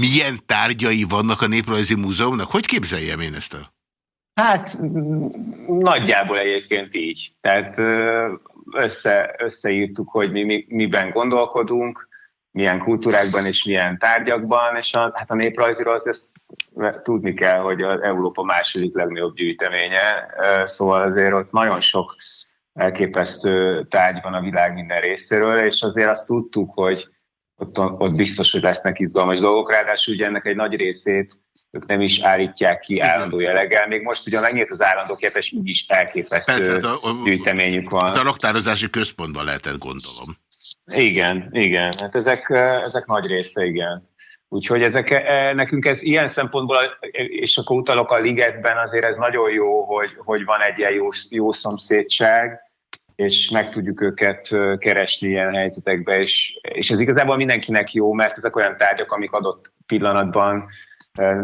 milyen tárgyai vannak a Néprajzi Múzeumnak? Hogy képzeljem én ezt el? Hát nagyjából egyébként így. Tehát össze, összeírtuk, hogy mi, mi miben gondolkodunk, milyen kultúrákban és milyen tárgyakban, és a, hát a néprajziról az ezt tudni kell, hogy az Európa második legnagyobb gyűjteménye, szóval azért ott nagyon sok elképesztő tárgy van a világ minden részéről, és azért azt tudtuk, hogy ott, ott biztos, hogy lesznek izgalmas dolgok, ráadásul ugye ennek egy nagy részét ők nem is állítják ki állandó jelleggel. Még most ugye megnyílt az állandó képes, így is elképesztő Persze, hát a, a, gyűjteményük van. A raktározási központban lehetett, gondolom. Igen, igen. Hát ezek, ezek nagy része, igen. Úgyhogy ezek, e, nekünk ez ilyen szempontból, és akkor utalok a ligetben, azért ez nagyon jó, hogy, hogy van egy ilyen jó, jó szomszédság, és meg tudjuk őket keresni ilyen helyzetekbe, és, és ez igazából mindenkinek jó, mert ezek olyan tárgyak, amik adott pillanatban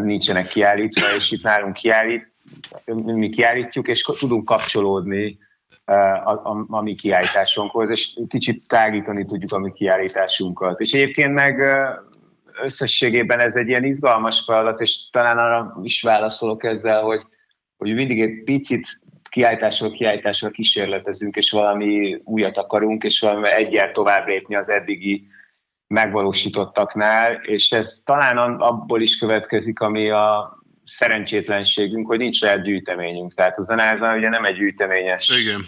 nincsenek kiállítva, és itt nálunk kiállít, mi kiállítjuk, és tudunk kapcsolódni a, a, a mi kiállításunkhoz, és kicsit tágítani tudjuk a mi kiállításunkat. És egyébként meg összességében ez egy ilyen izgalmas feladat, és talán arra is válaszolok ezzel, hogy, hogy mindig egy picit kiállításról kiállításról kísérletezünk, és valami újat akarunk, és valami egyel tovább lépni az eddigi megvalósítottaknál, és ez talán abból is következik, ami a szerencsétlenségünk, hogy nincs saját gyűjteményünk. Tehát a zenázan ugye nem egy gyűjteményes Igen.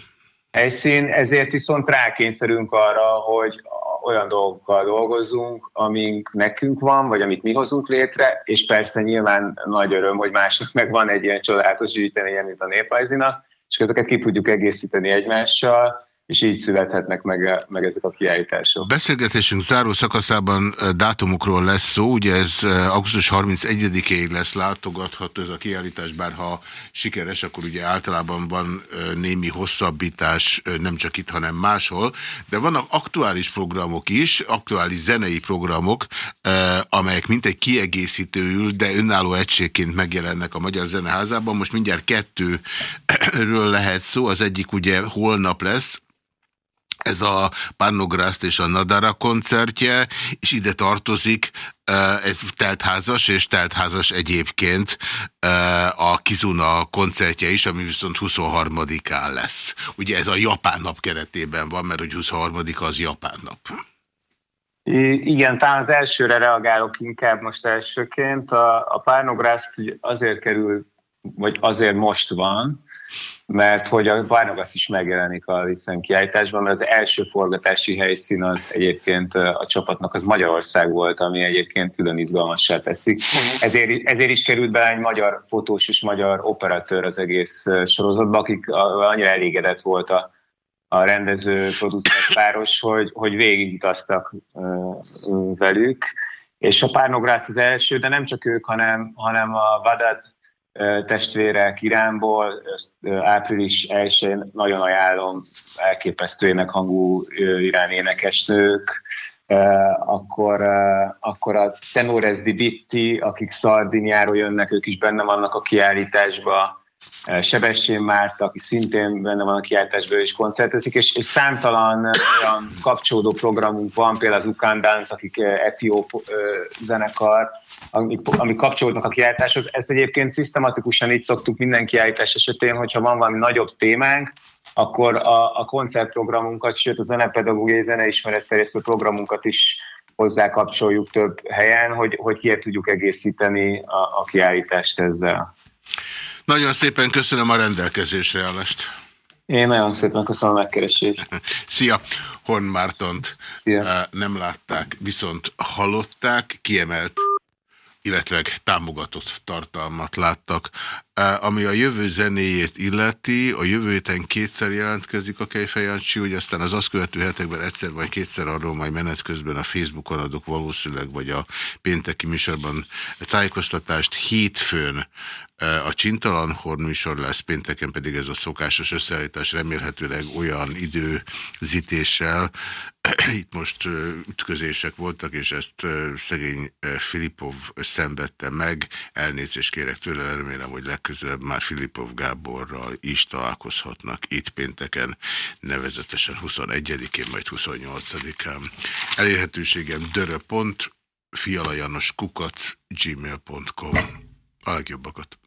helyszín, ezért viszont rákényszerünk arra, hogy olyan dolgokkal dolgozzunk, amink nekünk van, vagy amit mi hozunk létre, és persze nyilván nagy öröm, hogy másnak meg van egy ilyen csodálatos gyűjteménye, mint a néprajzinak, és ezeket ki tudjuk egészíteni egymással, és így születhetnek meg, meg ezek a kiállítások. Beszélgetésünk záró szakaszában dátumokról lesz szó, ugye ez augusztus 31-ig lesz látogatható ez a kiállítás, bár ha sikeres, akkor ugye általában van némi hosszabbítás, nem csak itt, hanem máshol, de vannak aktuális programok is, aktuális zenei programok, amelyek mintegy kiegészítőül, de önálló egységként megjelennek a Magyar Zeneházában. Most mindjárt kettőről lehet szó, az egyik ugye holnap lesz, ez a Pannograszt és a Nadara koncertje, és ide tartozik ez teltházas és teltházas egyébként a Kizuna koncertje is, ami viszont 23-án lesz. Ugye ez a Japán nap keretében van, mert hogy 23 az Japán nap. Igen, talán az elsőre reagálok inkább most elsőként. A, a Pánográszt azért kerül, vagy azért most van, mert hogy a Varnagas is megjelenik a Listen kiállításban, mert az első forgatási helyszín az egyébként a csapatnak az Magyarország volt, ami egyébként külön izgalmassá teszik. Ezért, ezért is került be egy magyar fotós és magyar operatőr az egész sorozatba, akik annyira elégedett volt a, a rendező producer páros, hogy, hogy végigutaztak velük. És a Párnogrász az első, de nem csak ők, hanem, hanem a Vadat testvérek Iránból, április 1-én nagyon ajánlom, elképesztő énekhangú irán énekesnők, akkor, akkor a Tenores di Bitti, akik Szardiniáról jönnek, ők is benne vannak a kiállításban, Sebestyén Márta, aki szintén benne van a kiállításban és koncertezik, és, és számtalan olyan kapcsolódó programunk van, például az Ukandans, akik etióp zenekar, ami, ami kapcsolódnak a kiállításhoz. Ezt egyébként szisztematikusan így szoktuk minden kiállítás esetén, hogyha van valami nagyobb témánk, akkor a, a koncertprogramunkat, sőt a zenepedagógiai zeneismeretterjesztő programunkat is hozzá kapcsoljuk több helyen, hogy, hogy ki tudjuk egészíteni a, a kiállítást ezzel. Nagyon szépen köszönöm a rendelkezésre állást. Én nagyon szépen köszönöm a megkeresést. Szia! Horn Mártont Szia. nem látták, viszont hallották, kiemelt illetve támogatott tartalmat láttak. Ami a jövő zenéjét illeti, a jövő héten kétszer jelentkezik a Kejfejancsi, hogy aztán az azt követő hetekben egyszer vagy kétszer arról majd menet közben a Facebookon adok valószínűleg, vagy a pénteki műsorban tájékoztatást. Hétfőn a Csintalan Horn műsor lesz, pénteken pedig ez a szokásos összeállítás remélhetőleg olyan időzítéssel, itt most ütközések voltak, és ezt szegény Filipov szenvedte meg. Elnézést kérek tőle, remélem, hogy legközelebb már Filipov Gáborral is találkozhatnak itt pénteken, nevezetesen 21-én, majd 28-án. Elérhetőségem dörö.fialajanoskukac gmail.com A legjobbakat!